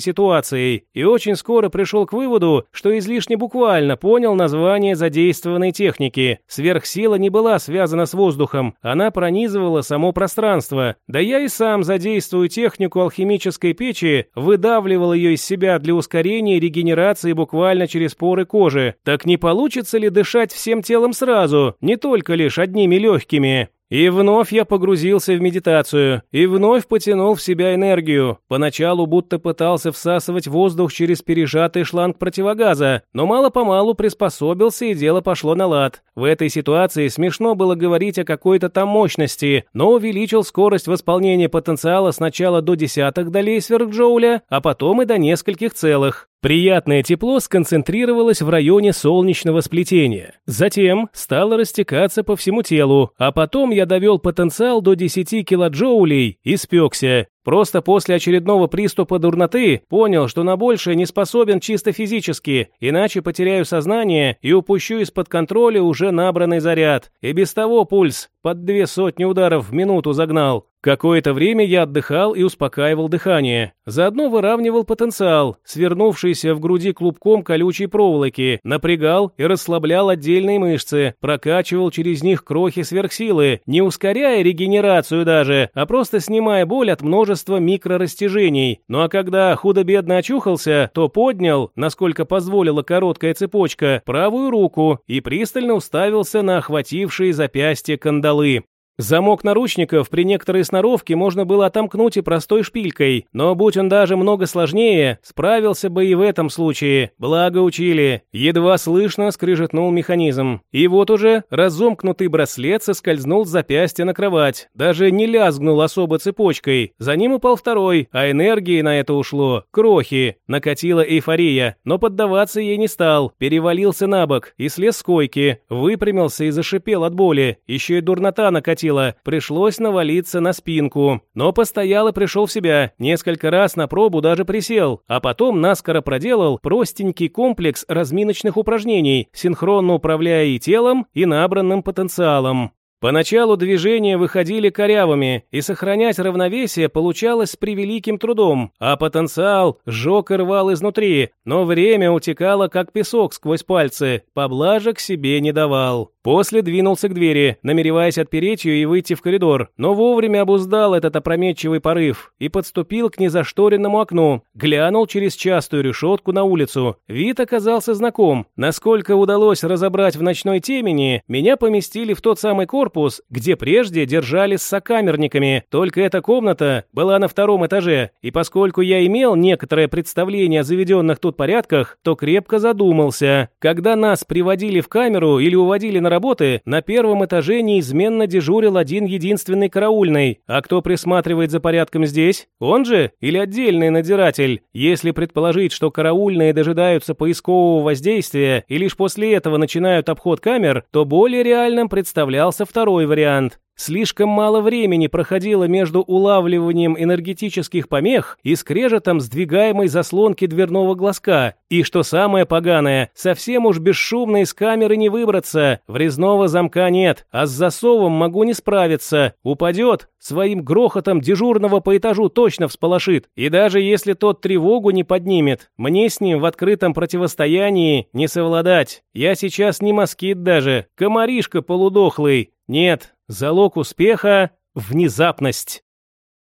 ситуацией и очень скоро пришел к выводу, что излишне буквально понял название задействованной техники. Сверхсила не была связана с воздухом, она пронизывала само пространство. Да я и сам задействую технику алхимической печи, выдавливал ее из себя для ускорения регенерации буквально через поры кожи. Так не получится ли дышать всем телом сразу, не только лишь одними легкими. И вновь я погрузился в медитацию, и вновь потянул в себя энергию. Поначалу будто пытался всасывать воздух через пережатый шланг противогаза, но мало-помалу приспособился, и дело пошло на лад. В этой ситуации смешно было говорить о какой-то там мощности, но увеличил скорость восполнения потенциала сначала до десятых долей сверхджоуля, а потом и до нескольких целых. Приятное тепло сконцентрировалось в районе солнечного сплетения. Затем стало растекаться по всему телу, а потом я довел потенциал до 10 килоджоулей и спекся. Просто после очередного приступа дурноты понял, что на большее не способен чисто физически, иначе потеряю сознание и упущу из-под контроля уже набранный заряд. И без того пульс под две сотни ударов в минуту загнал. Какое-то время я отдыхал и успокаивал дыхание. Заодно выравнивал потенциал, свернувшийся в груди клубком колючей проволоки, напрягал и расслаблял отдельные мышцы, прокачивал через них крохи сверхсилы, не ускоряя регенерацию даже, а просто снимая боль от множества микрорастяжений. Ну а когда худо-бедно очухался, то поднял, насколько позволила короткая цепочка, правую руку и пристально уставился на охватившие запястье кандалы. Замок наручников при некоторой сноровке можно было отомкнуть и простой шпилькой, но будь он даже много сложнее, справился бы и в этом случае. Благо учили. Едва слышно скрижетнул механизм. И вот уже разомкнутый браслет соскользнул с запястья на кровать. Даже не лязгнул особо цепочкой. За ним упал второй, а энергии на это ушло. Крохи. Накатила эйфория, но поддаваться ей не стал. Перевалился на бок и слез с койки. Выпрямился и зашипел от боли. Еще и дурнота накатила хватило, пришлось навалиться на спинку. Но постоял и пришел в себя, несколько раз на пробу даже присел, а потом наскоро проделал простенький комплекс разминочных упражнений, синхронно управляя и телом, и набранным потенциалом. Поначалу движения выходили корявыми, и сохранять равновесие получалось с превеликим трудом, а потенциал сжег и рвал изнутри, но время утекало как песок сквозь пальцы, поблажек себе не давал. После двинулся к двери, намереваясь отпереть ее и выйти в коридор, но вовремя обуздал этот опрометчивый порыв и подступил к незашторенному окну, глянул через частую решетку на улицу. Вид оказался знаком. Насколько удалось разобрать в ночной темени, меня поместили в тот самый корпус, корпус, где прежде держались с сокамерниками, только эта комната была на втором этаже, и поскольку я имел некоторое представление о заведенных тут порядках, то крепко задумался. Когда нас приводили в камеру или уводили на работы, на первом этаже неизменно дежурил один единственный караульный, а кто присматривает за порядком здесь? Он же или отдельный надзиратель? Если предположить, что караульные дожидаются поискового воздействия и лишь после этого начинают обход камер, то более реальным представлялся второй вариант. Слишком мало времени проходило между улавливанием энергетических помех и скрежетом сдвигаемой заслонки дверного глазка. И что самое поганое, совсем уж бесшумно из камеры не выбраться. Врезного замка нет, а с засовом могу не справиться. Упадет, своим грохотом дежурного по этажу точно всполошит. И даже если тот тревогу не поднимет, мне с ним в открытом противостоянии не совладать. Я сейчас не москит даже, комаришка полудохлый. Нет, залог успеха – внезапность.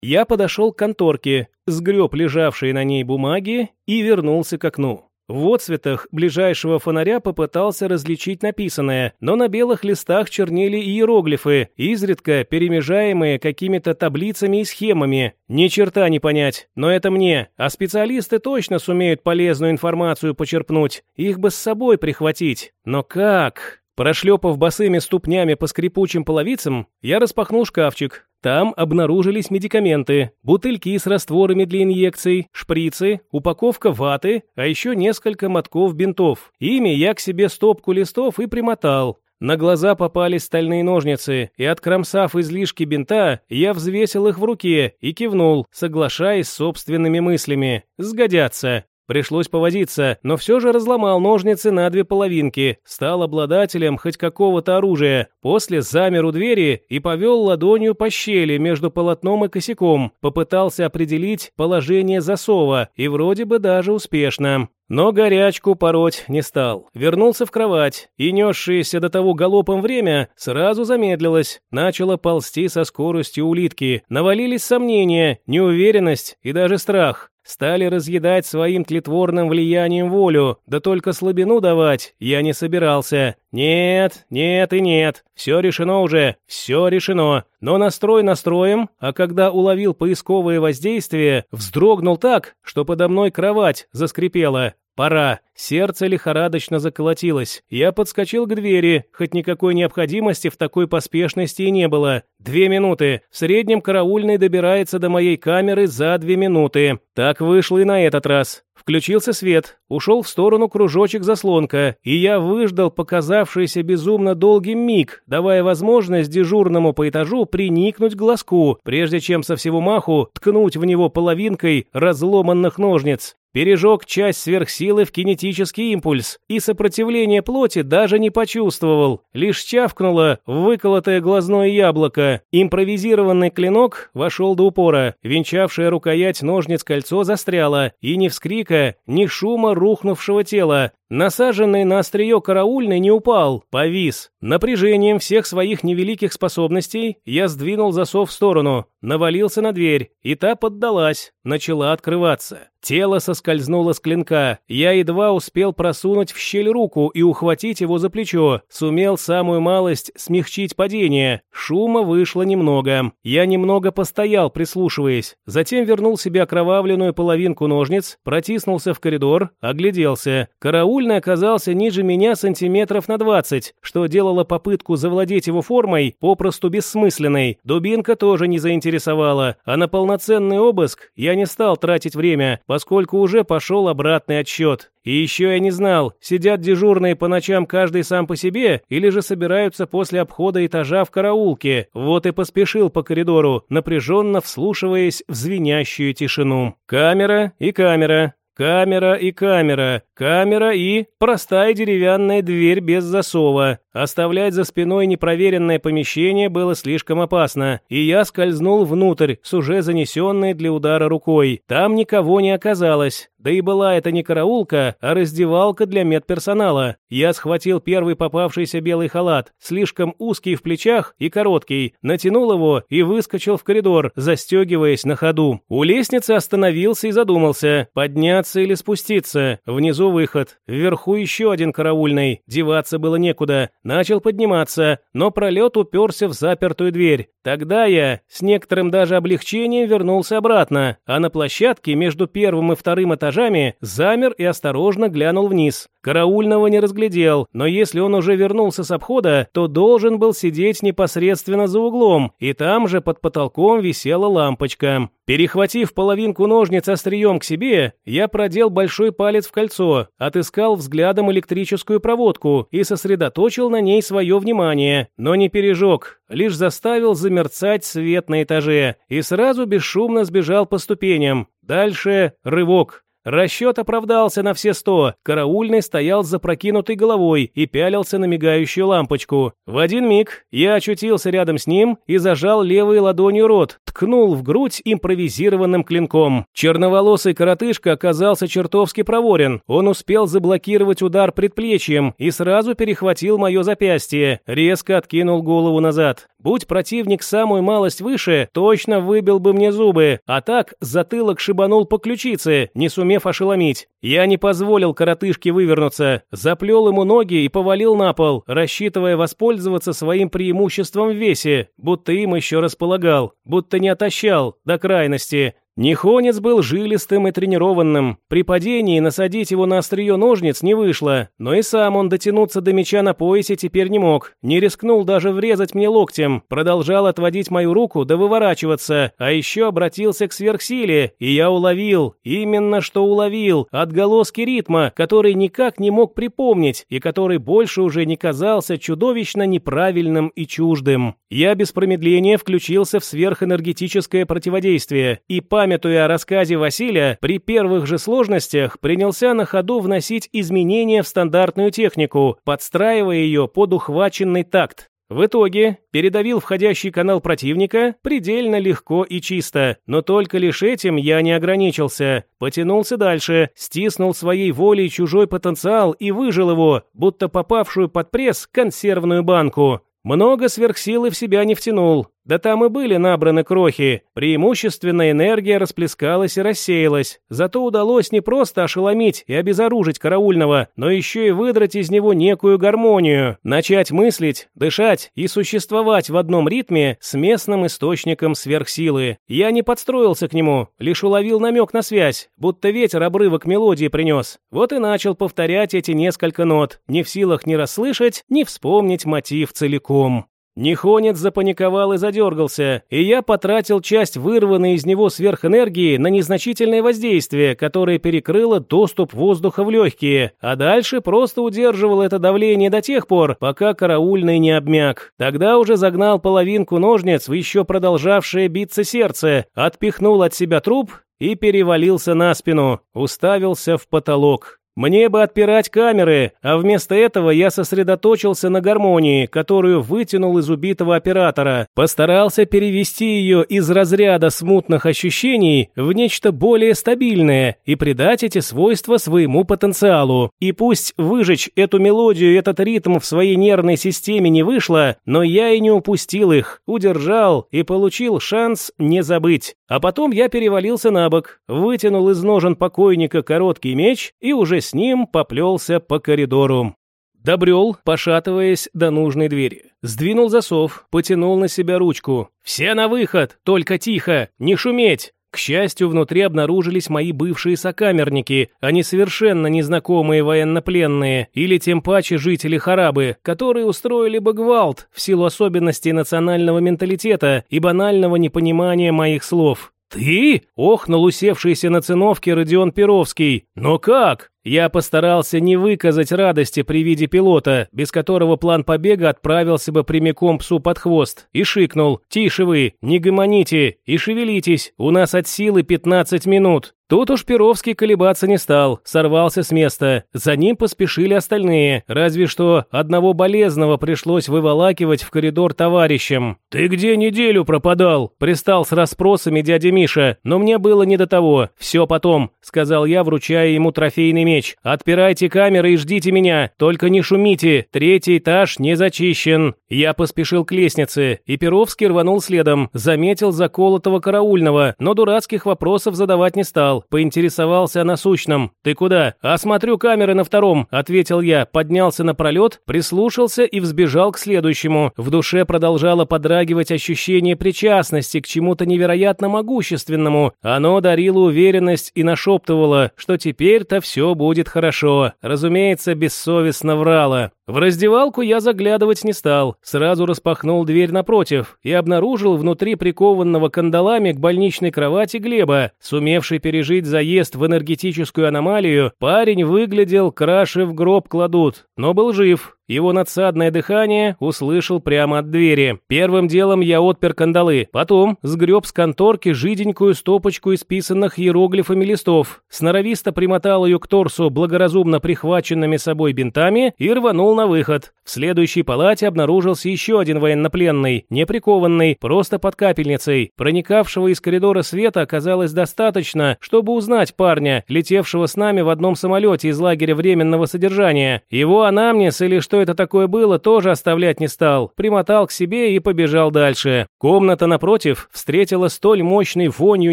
Я подошел к конторке, сгреб лежавшие на ней бумаги и вернулся к окну. В отцветах ближайшего фонаря попытался различить написанное, но на белых листах чернели иероглифы, изредка перемежаемые какими-то таблицами и схемами. Ни черта не понять, но это мне, а специалисты точно сумеют полезную информацию почерпнуть, их бы с собой прихватить. Но как? Прошлепав босыми ступнями по скрипучим половицам, я распахнул шкафчик. Там обнаружились медикаменты, бутыльки с растворами для инъекций, шприцы, упаковка ваты, а еще несколько мотков бинтов. Ими я к себе стопку листов и примотал. На глаза попались стальные ножницы, и откромсав излишки бинта, я взвесил их в руке и кивнул, соглашаясь с собственными мыслями. Сгодятся. Пришлось повозиться, но все же разломал ножницы на две половинки, стал обладателем хоть какого-то оружия, после замер у двери и повел ладонью по щели между полотном и косяком, попытался определить положение засова, и вроде бы даже успешно. Но горячку пороть не стал. Вернулся в кровать, и несшееся до того галопом время сразу замедлилось. Начало ползти со скоростью улитки. Навалились сомнения, неуверенность и даже страх. Стали разъедать своим тлетворным влиянием волю, да только слабину давать я не собирался. Нет, нет и нет. Все решено уже, все решено. Но настрой настроем, а когда уловил поисковое воздействие, вздрогнул так, что подо мной кровать заскрипела. Пора. Сердце лихорадочно заколотилось. Я подскочил к двери, хоть никакой необходимости в такой поспешности и не было. Две минуты. В среднем караульный добирается до моей камеры за две минуты. Так вышло и на этот раз. Включился свет, ушел в сторону кружочек-заслонка, и я выждал показавшийся безумно долгий миг, давая возможность дежурному по этажу приникнуть к глазку, прежде чем со всего маху ткнуть в него половинкой разломанных ножниц. Пережег часть сверхсилы в кинетический импульс, и сопротивление плоти даже не почувствовал, лишь чавкнуло выколотое глазное яблоко. Импровизированный клинок вошел до упора, венчавшая рукоять ножниц кольцо застряло, и ни вскрика, ни шума рухнувшего тела. Насаженный на острие караульный не упал, повис. Напряжением всех своих невеликих способностей я сдвинул засов в сторону, навалился на дверь, и та поддалась, начала открываться. Тело соскользнуло с клинка. Я едва успел просунуть в щель руку и ухватить его за плечо. Сумел самую малость смягчить падение. Шума вышло немного. Я немного постоял, прислушиваясь. Затем вернул себе окровавленную половинку ножниц, протиснулся в коридор, огляделся. Караульный оказался ниже меня сантиметров на двадцать, что делало попытку завладеть его формой попросту бессмысленной. Дубинка тоже не заинтересовала, а на полноценный обыск я не стал тратить время, поскольку уже пошел обратный отсчет. И еще я не знал, сидят дежурные по ночам каждый сам по себе, или же собираются после обхода этажа в караулке. Вот и поспешил по коридору, напряженно вслушиваясь в звенящую тишину. Камера и камера. Камера и камера, камера и простая деревянная дверь без засова. Оставлять за спиной непроверенное помещение было слишком опасно, и я скользнул внутрь с уже занесенной для удара рукой. Там никого не оказалось. Да и была это не караулка, а раздевалка для медперсонала. Я схватил первый попавшийся белый халат, слишком узкий в плечах и короткий, натянул его и выскочил в коридор, застегиваясь на ходу. У лестницы остановился и задумался, подняться или спуститься. Внизу выход, вверху еще один караульный. Деваться было некуда. Начал подниматься, но пролет уперся в запертую дверь. Тогда я с некоторым даже облегчением вернулся обратно, а на площадке между первым и вторым этажами замер и осторожно глянул вниз. Караульного не разглядел, но если он уже вернулся с обхода, то должен был сидеть непосредственно за углом, и там же под потолком висела лампочка. Перехватив половинку ножниц острием к себе, я продел большой палец в кольцо, отыскал взглядом электрическую проводку и сосредоточил на ней свое внимание, но не пережег, лишь заставил замерцать свет на этаже и сразу бесшумно сбежал по ступеням. Дальше рывок. Расчет оправдался на все сто. Караульный стоял с запрокинутой головой и пялился на мигающую лампочку. В один миг я очутился рядом с ним и зажал левой ладонью рот, ткнул в грудь импровизированным клинком. Черноволосый коротышка оказался чертовски проворен. Он успел заблокировать удар предплечьем и сразу перехватил мое запястье, резко откинул голову назад. Будь противник самую малость выше, точно выбил бы мне зубы, а так затылок шибанул по ключице, не сумев ошеломить. Я не позволил коротышке вывернуться, заплел ему ноги и повалил на пол, рассчитывая воспользоваться своим преимуществом в весе, будто им еще располагал, будто не отощал до крайности. Нихонец был жилистым и тренированным. При падении насадить его на острие ножниц не вышло, но и сам он дотянуться до меча на поясе теперь не мог. Не рискнул даже врезать мне локтем, продолжал отводить мою руку да выворачиваться, а еще обратился к сверхсиле, и я уловил, именно что уловил, отголоски ритма, который никак не мог припомнить и который больше уже не казался чудовищно неправильным и чуждым. Я без промедления включился в сверхэнергетическое противодействие и память памятуя о рассказе Василия, при первых же сложностях принялся на ходу вносить изменения в стандартную технику, подстраивая ее под ухваченный такт. В итоге передавил входящий канал противника предельно легко и чисто, но только лишь этим я не ограничился. Потянулся дальше, стиснул своей волей чужой потенциал и выжил его, будто попавшую под пресс консервную банку. Много сверхсилы в себя не втянул, да там и были набраны крохи. Преимущественно энергия расплескалась и рассеялась. Зато удалось не просто ошеломить и обезоружить караульного, но еще и выдрать из него некую гармонию, начать мыслить, дышать и существовать в одном ритме с местным источником сверхсилы. Я не подстроился к нему, лишь уловил намек на связь, будто ветер обрывок мелодии принес. Вот и начал повторять эти несколько нот, не в силах ни расслышать, ни вспомнить мотив целиком. Нихонец запаниковал и задергался, и я потратил часть вырванной из него сверхэнергии на незначительное воздействие, которое перекрыло доступ воздуха в легкие, а дальше просто удерживал это давление до тех пор, пока караульный не обмяк. Тогда уже загнал половинку ножниц в еще продолжавшее биться сердце, отпихнул от себя труп и перевалился на спину, уставился в потолок. Мне бы отпирать камеры, а вместо этого я сосредоточился на гармонии, которую вытянул из убитого оператора. Постарался перевести ее из разряда смутных ощущений в нечто более стабильное и придать эти свойства своему потенциалу. И пусть выжечь эту мелодию этот ритм в своей нервной системе не вышло, но я и не упустил их, удержал и получил шанс не забыть. А потом я перевалился на бок, вытянул из ножен покойника короткий меч и уже с ним поплелся по коридору. Добрел, пошатываясь до нужной двери. Сдвинул засов, потянул на себя ручку. «Все на выход! Только тихо! Не шуметь!» К счастью, внутри обнаружились мои бывшие сокамерники, а не совершенно незнакомые военнопленные, или тем паче жители Харабы, которые устроили бы гвалт в силу особенностей национального менталитета и банального непонимания моих слов. «Ты?» – охнул усевшийся на циновке Родион Перовский. «Но как?» Я постарался не выказать радости при виде пилота, без которого план побега отправился бы прямиком псу под хвост, и шикнул «Тише вы, не гомоните и шевелитесь, у нас от силы 15 минут». Тут уж Перовский колебаться не стал, сорвался с места. За ним поспешили остальные, разве что одного болезного пришлось выволакивать в коридор товарищам. «Ты где неделю пропадал?» – пристал с расспросами дядя Миша, но мне было не до того. «Все потом», – сказал я, вручая ему трофейный меч. «Отпирайте камеры и ждите меня, только не шумите, третий этаж не зачищен». Я поспешил к лестнице, и Перовский рванул следом, заметил заколотого караульного, но дурацких вопросов задавать не стал поинтересовался о насущном. «Ты куда?» «Осмотрю камеры на втором», — ответил я, поднялся на пролет, прислушался и взбежал к следующему. В душе продолжало подрагивать ощущение причастности к чему-то невероятно могущественному. Оно дарило уверенность и нашептывало, что теперь-то все будет хорошо. Разумеется, бессовестно врало. В раздевалку я заглядывать не стал, сразу распахнул дверь напротив и обнаружил внутри прикованного кандалами к больничной кровати Глеба, сумевший пережить заезд в энергетическую аномалию, парень выглядел краше в гроб кладут, но был жив, его надсадное дыхание услышал прямо от двери. Первым делом я отпер кандалы, потом сгреб с конторки жиденькую стопочку исписанных иероглифами листов, сноровисто примотал ее к торсу благоразумно прихваченными собой бинтами и рванул на выход. В следующей палате обнаружился еще один военнопленный, не прикованный, просто под капельницей. Проникавшего из коридора света оказалось достаточно, чтобы узнать парня, летевшего с нами в одном самолете из лагеря временного содержания. Его анамнез или что это такое было, тоже оставлять не стал. Примотал к себе и побежал дальше. Комната напротив встретила столь мощной вонью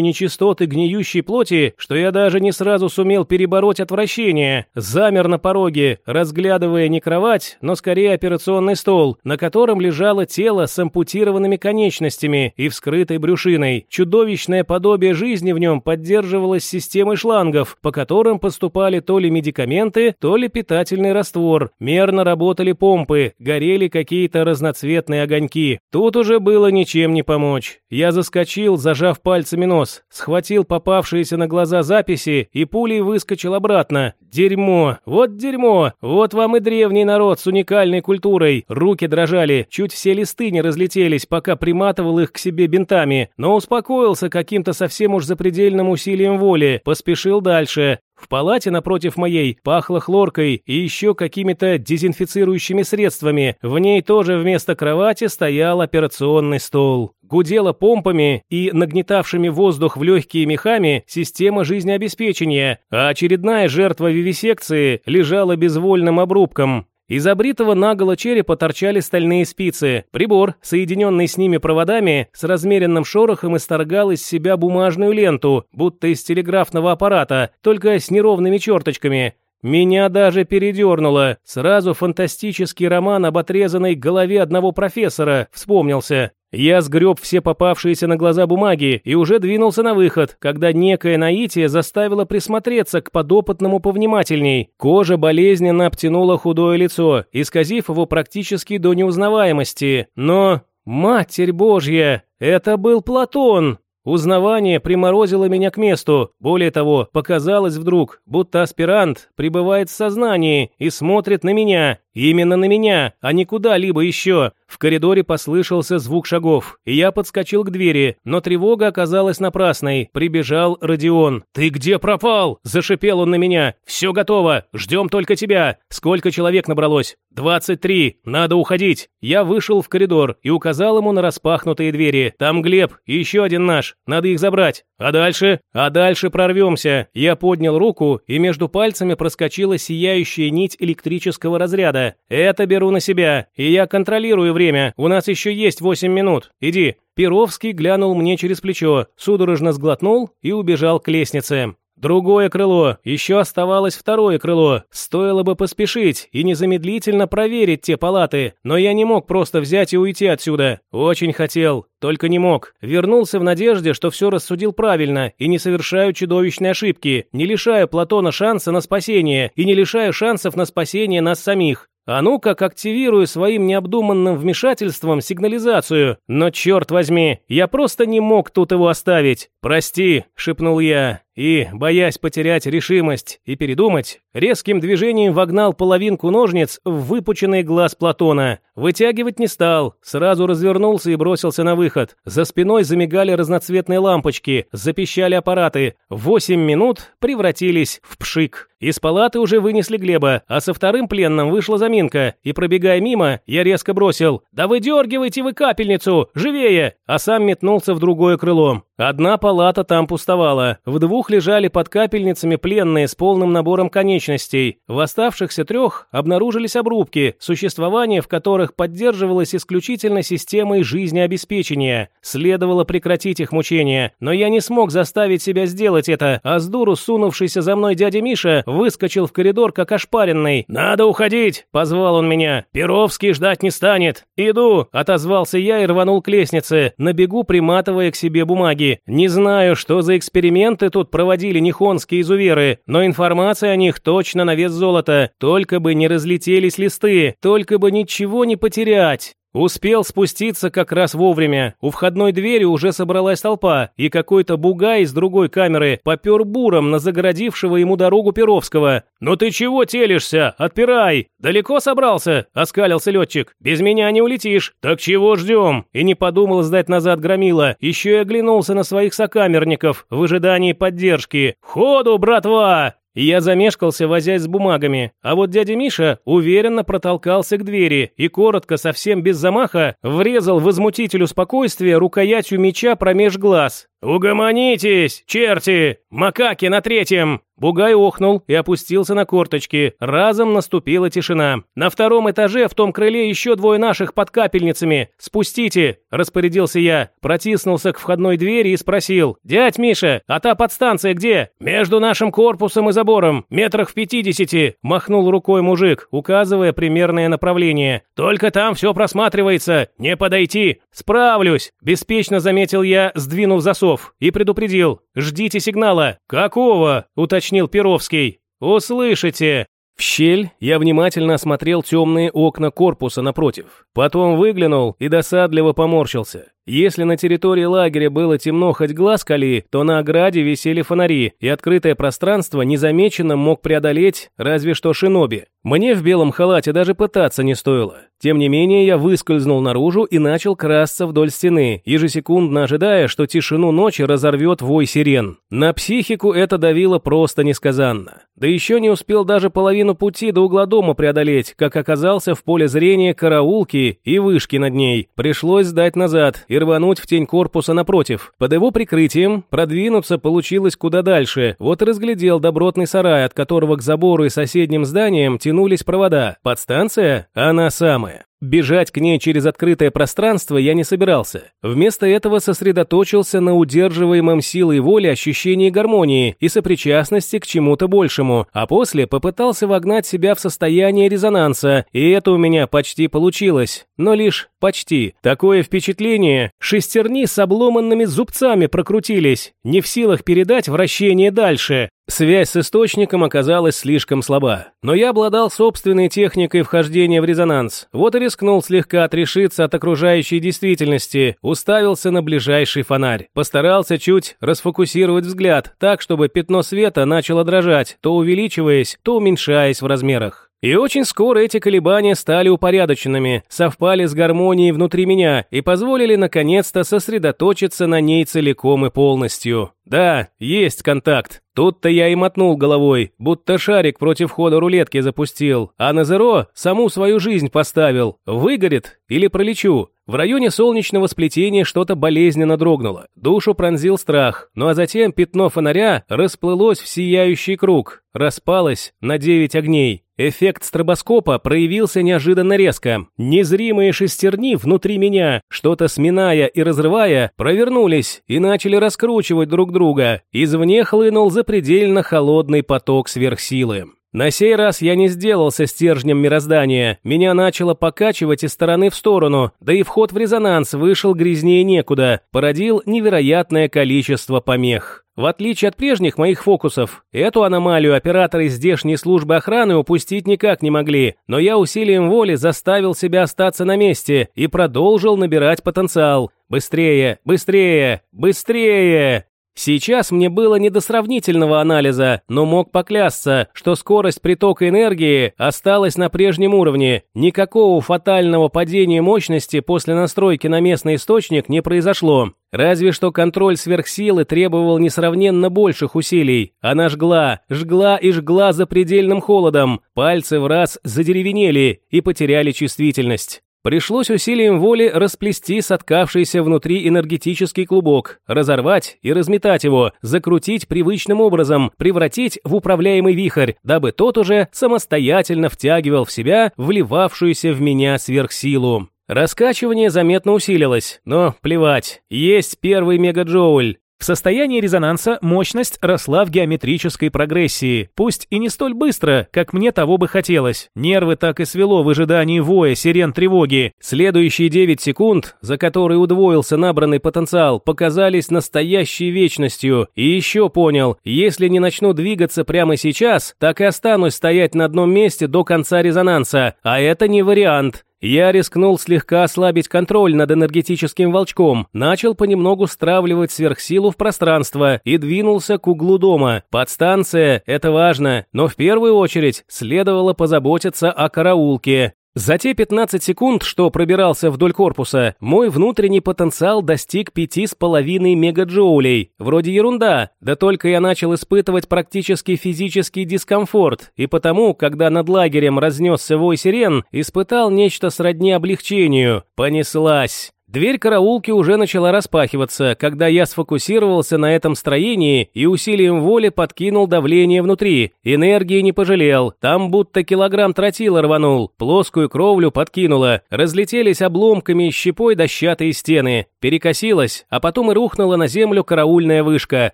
нечистоты гниющей плоти, что я даже не сразу сумел перебороть отвращение. Замер на пороге, разглядывая не кровать, но скорее операционный стол, на котором лежало тело с ампутированными конечностями и вскрытой брюшиной. Чудовищное подобие жизни в нем поддерживалось системой шлангов, по которым поступали то ли медикаменты, то ли питательный раствор. Мерно работал работали помпы, горели какие-то разноцветные огоньки. Тут уже было ничем не помочь. Я заскочил, зажав пальцами нос, схватил попавшиеся на глаза записи и пулей выскочил обратно. Дерьмо, вот дерьмо, вот вам и древний народ с уникальной культурой. Руки дрожали, чуть все листы не разлетелись, пока приматывал их к себе бинтами, но успокоился каким-то совсем уж запредельным усилием воли, поспешил дальше. В палате напротив моей пахло хлоркой и еще какими-то дезинфицирующими средствами. В ней тоже вместо кровати стоял операционный стол. Гудела помпами и нагнетавшими воздух в легкие мехами система жизнеобеспечения, а очередная жертва вивисекции лежала безвольным обрубком. Из обритого наголо черепа торчали стальные спицы. Прибор, соединенный с ними проводами, с размеренным шорохом исторгал из себя бумажную ленту, будто из телеграфного аппарата, только с неровными черточками. Меня даже передернуло. Сразу фантастический роман об отрезанной голове одного профессора вспомнился. Я сгреб все попавшиеся на глаза бумаги и уже двинулся на выход, когда некое наитие заставило присмотреться к подопытному повнимательней. Кожа болезненно обтянула худое лицо, исказив его практически до неузнаваемости. Но... Матерь Божья! Это был Платон! Узнавание приморозило меня к месту. Более того, показалось вдруг, будто аспирант пребывает в сознании и смотрит на меня. Именно на меня, а не куда-либо еще. В коридоре послышался звук шагов, и я подскочил к двери, но тревога оказалась напрасной. Прибежал Родион. «Ты где пропал?» – зашипел он на меня. «Все готово, ждем только тебя. Сколько человек набралось?» «Двадцать три, надо уходить». Я вышел в коридор и указал ему на распахнутые двери. «Там Глеб и еще один наш, надо их забрать. А дальше? А дальше прорвемся». Я поднял руку, и между пальцами проскочила сияющая нить электрического разряда. «Это беру на себя, и я контролирую время время, у нас еще есть восемь минут. Иди». Перовский глянул мне через плечо, судорожно сглотнул и убежал к лестнице. Другое крыло, еще оставалось второе крыло. Стоило бы поспешить и незамедлительно проверить те палаты, но я не мог просто взять и уйти отсюда. Очень хотел, только не мог. Вернулся в надежде, что все рассудил правильно и не совершаю чудовищной ошибки, не лишаю Платона шанса на спасение и не лишаю шансов на спасение нас самих. А ну как активирую своим необдуманным вмешательством сигнализацию. Но черт возьми, я просто не мог тут его оставить. «Прости», — шепнул я, и, боясь потерять решимость и передумать, резким движением вогнал половинку ножниц в выпученный глаз Платона. Вытягивать не стал, сразу развернулся и бросился на выход. За спиной замигали разноцветные лампочки, запищали аппараты. Восемь минут превратились в пшик. Из палаты уже вынесли Глеба, а со вторым пленным вышла заминка, и, пробегая мимо, я резко бросил «Да выдергивайте вы капельницу! Живее!» а сам метнулся в другое крыло. Одна палата там пустовала. В двух лежали под капельницами пленные с полным набором конечностей. В оставшихся трех обнаружились обрубки, существование в которых поддерживалось исключительно системой жизнеобеспечения. Следовало прекратить их мучения. Но я не смог заставить себя сделать это, а с дуру сунувшийся за мной дядя Миша выскочил в коридор как ошпаренный. «Надо уходить!» – позвал он меня. «Перовский ждать не станет!» «Иду!» – отозвался я и рванул к лестнице, на бегу приматывая к себе бумаги. Не знаю, что за эксперименты тут проводили нихонские изуверы, но информация о них точно на вес золота. Только бы не разлетелись листы, только бы ничего не потерять. Успел спуститься как раз вовремя. У входной двери уже собралась толпа, и какой-то бугай из другой камеры попер буром на загородившего ему дорогу Перовского. «Ну ты чего телишься? Отпирай! Далеко собрался?» – оскалился летчик. «Без меня не улетишь. Так чего ждем?» И не подумал сдать назад громила. Еще и оглянулся на своих сокамерников в ожидании поддержки. «Ходу, братва!» Я замешкался, возясь с бумагами, а вот дядя Миша уверенно протолкался к двери и коротко, совсем без замаха, врезал возмутителю спокойствия рукоятью меча промеж глаз. «Угомонитесь, черти! Макаки на третьем!» Бугай охнул и опустился на корточки. Разом наступила тишина. «На втором этаже в том крыле еще двое наших под капельницами. Спустите!» – распорядился я. Протиснулся к входной двери и спросил. «Дядь Миша, а та подстанция где?» «Между нашим корпусом и забором, метрах в пятидесяти», – махнул рукой мужик, указывая примерное направление. «Только там все просматривается. Не подойти!» «Справлюсь!» – беспечно заметил я, сдвинув засов часов и предупредил «Ждите сигнала». «Какого?» – уточнил Перовский. «Услышите». В щель я внимательно осмотрел темные окна корпуса напротив. Потом выглянул и досадливо поморщился. Если на территории лагеря было темно хоть глаз кали, то на ограде висели фонари, и открытое пространство незамеченно мог преодолеть разве что шиноби. Мне в белом халате даже пытаться не стоило. Тем не менее, я выскользнул наружу и начал красться вдоль стены, ежесекундно ожидая, что тишину ночи разорвет вой сирен. На психику это давило просто несказанно. Да еще не успел даже половину пути до угла дома преодолеть, как оказался в поле зрения караулки и вышки над ней. Пришлось сдать назад и рвануть в тень корпуса напротив. Под его прикрытием продвинуться получилось куда дальше. Вот и разглядел добротный сарай, от которого к забору и соседним зданиям тянулись провода. Подстанция? Она самая. Бежать к ней через открытое пространство я не собирался. Вместо этого сосредоточился на удерживаемом силой воли ощущении гармонии и сопричастности к чему-то большему, а после попытался вогнать себя в состояние резонанса, и это у меня почти получилось, но лишь почти. Такое впечатление, шестерни с обломанными зубцами прокрутились, не в силах передать вращение дальше. Связь с источником оказалась слишком слаба, но я обладал собственной техникой вхождения в резонанс. Вот и рискнул слегка отрешиться от окружающей действительности, уставился на ближайший фонарь. Постарался чуть расфокусировать взгляд, так, чтобы пятно света начало дрожать, то увеличиваясь, то уменьшаясь в размерах. И очень скоро эти колебания стали упорядоченными, совпали с гармонией внутри меня и позволили наконец-то сосредоточиться на ней целиком и полностью. Да, есть контакт. Тут-то я и мотнул головой, будто шарик против хода рулетки запустил, а на зеро саму свою жизнь поставил. Выгорит или пролечу? В районе солнечного сплетения что-то болезненно дрогнуло. Душу пронзил страх, ну а затем пятно фонаря расплылось в сияющий круг, распалось на девять огней. Эффект стробоскопа проявился неожиданно резко. Незримые шестерни внутри меня, что-то сминая и разрывая, провернулись и начали раскручивать друг друга. Извне хлынул запредельно холодный поток сверхсилы. На сей раз я не сделался стержнем мироздания. Меня начало покачивать из стороны в сторону, да и вход в резонанс вышел грязнее некуда, породил невероятное количество помех. В отличие от прежних моих фокусов, эту аномалию операторы здешней службы охраны упустить никак не могли, но я усилием воли заставил себя остаться на месте и продолжил набирать потенциал. Быстрее, быстрее, быстрее! Сейчас мне было не до сравнительного анализа, но мог поклясться, что скорость притока энергии осталась на прежнем уровне. Никакого фатального падения мощности после настройки на местный источник не произошло. Разве что контроль сверхсилы требовал несравненно больших усилий. Она жгла, жгла и жгла за предельным холодом. Пальцы в раз задеревенели и потеряли чувствительность. Пришлось усилием воли расплести соткавшийся внутри энергетический клубок, разорвать и разметать его, закрутить привычным образом, превратить в управляемый вихрь, дабы тот уже самостоятельно втягивал в себя вливавшуюся в меня сверхсилу. Раскачивание заметно усилилось, но плевать, есть первый мегаджоуль. В состоянии резонанса мощность росла в геометрической прогрессии, пусть и не столь быстро, как мне того бы хотелось. Нервы так и свело в ожидании воя сирен тревоги. Следующие 9 секунд, за которые удвоился набранный потенциал, показались настоящей вечностью. И еще понял, если не начну двигаться прямо сейчас, так и останусь стоять на одном месте до конца резонанса, а это не вариант. Я рискнул слегка ослабить контроль над энергетическим волчком, начал понемногу стравливать сверхсилу в пространство и двинулся к углу дома. Подстанция – это важно, но в первую очередь следовало позаботиться о караулке. За те 15 секунд, что пробирался вдоль корпуса, мой внутренний потенциал достиг 5,5 мегаджоулей. Вроде ерунда, да только я начал испытывать практически физический дискомфорт, и потому, когда над лагерем разнесся вой сирен, испытал нечто сродни облегчению. Понеслась. Дверь караулки уже начала распахиваться, когда я сфокусировался на этом строении и усилием воли подкинул давление внутри. Энергии не пожалел, там будто килограмм тротила рванул, плоскую кровлю подкинуло, разлетелись обломками и щепой дощатые стены, перекосилась, а потом и рухнула на землю караульная вышка.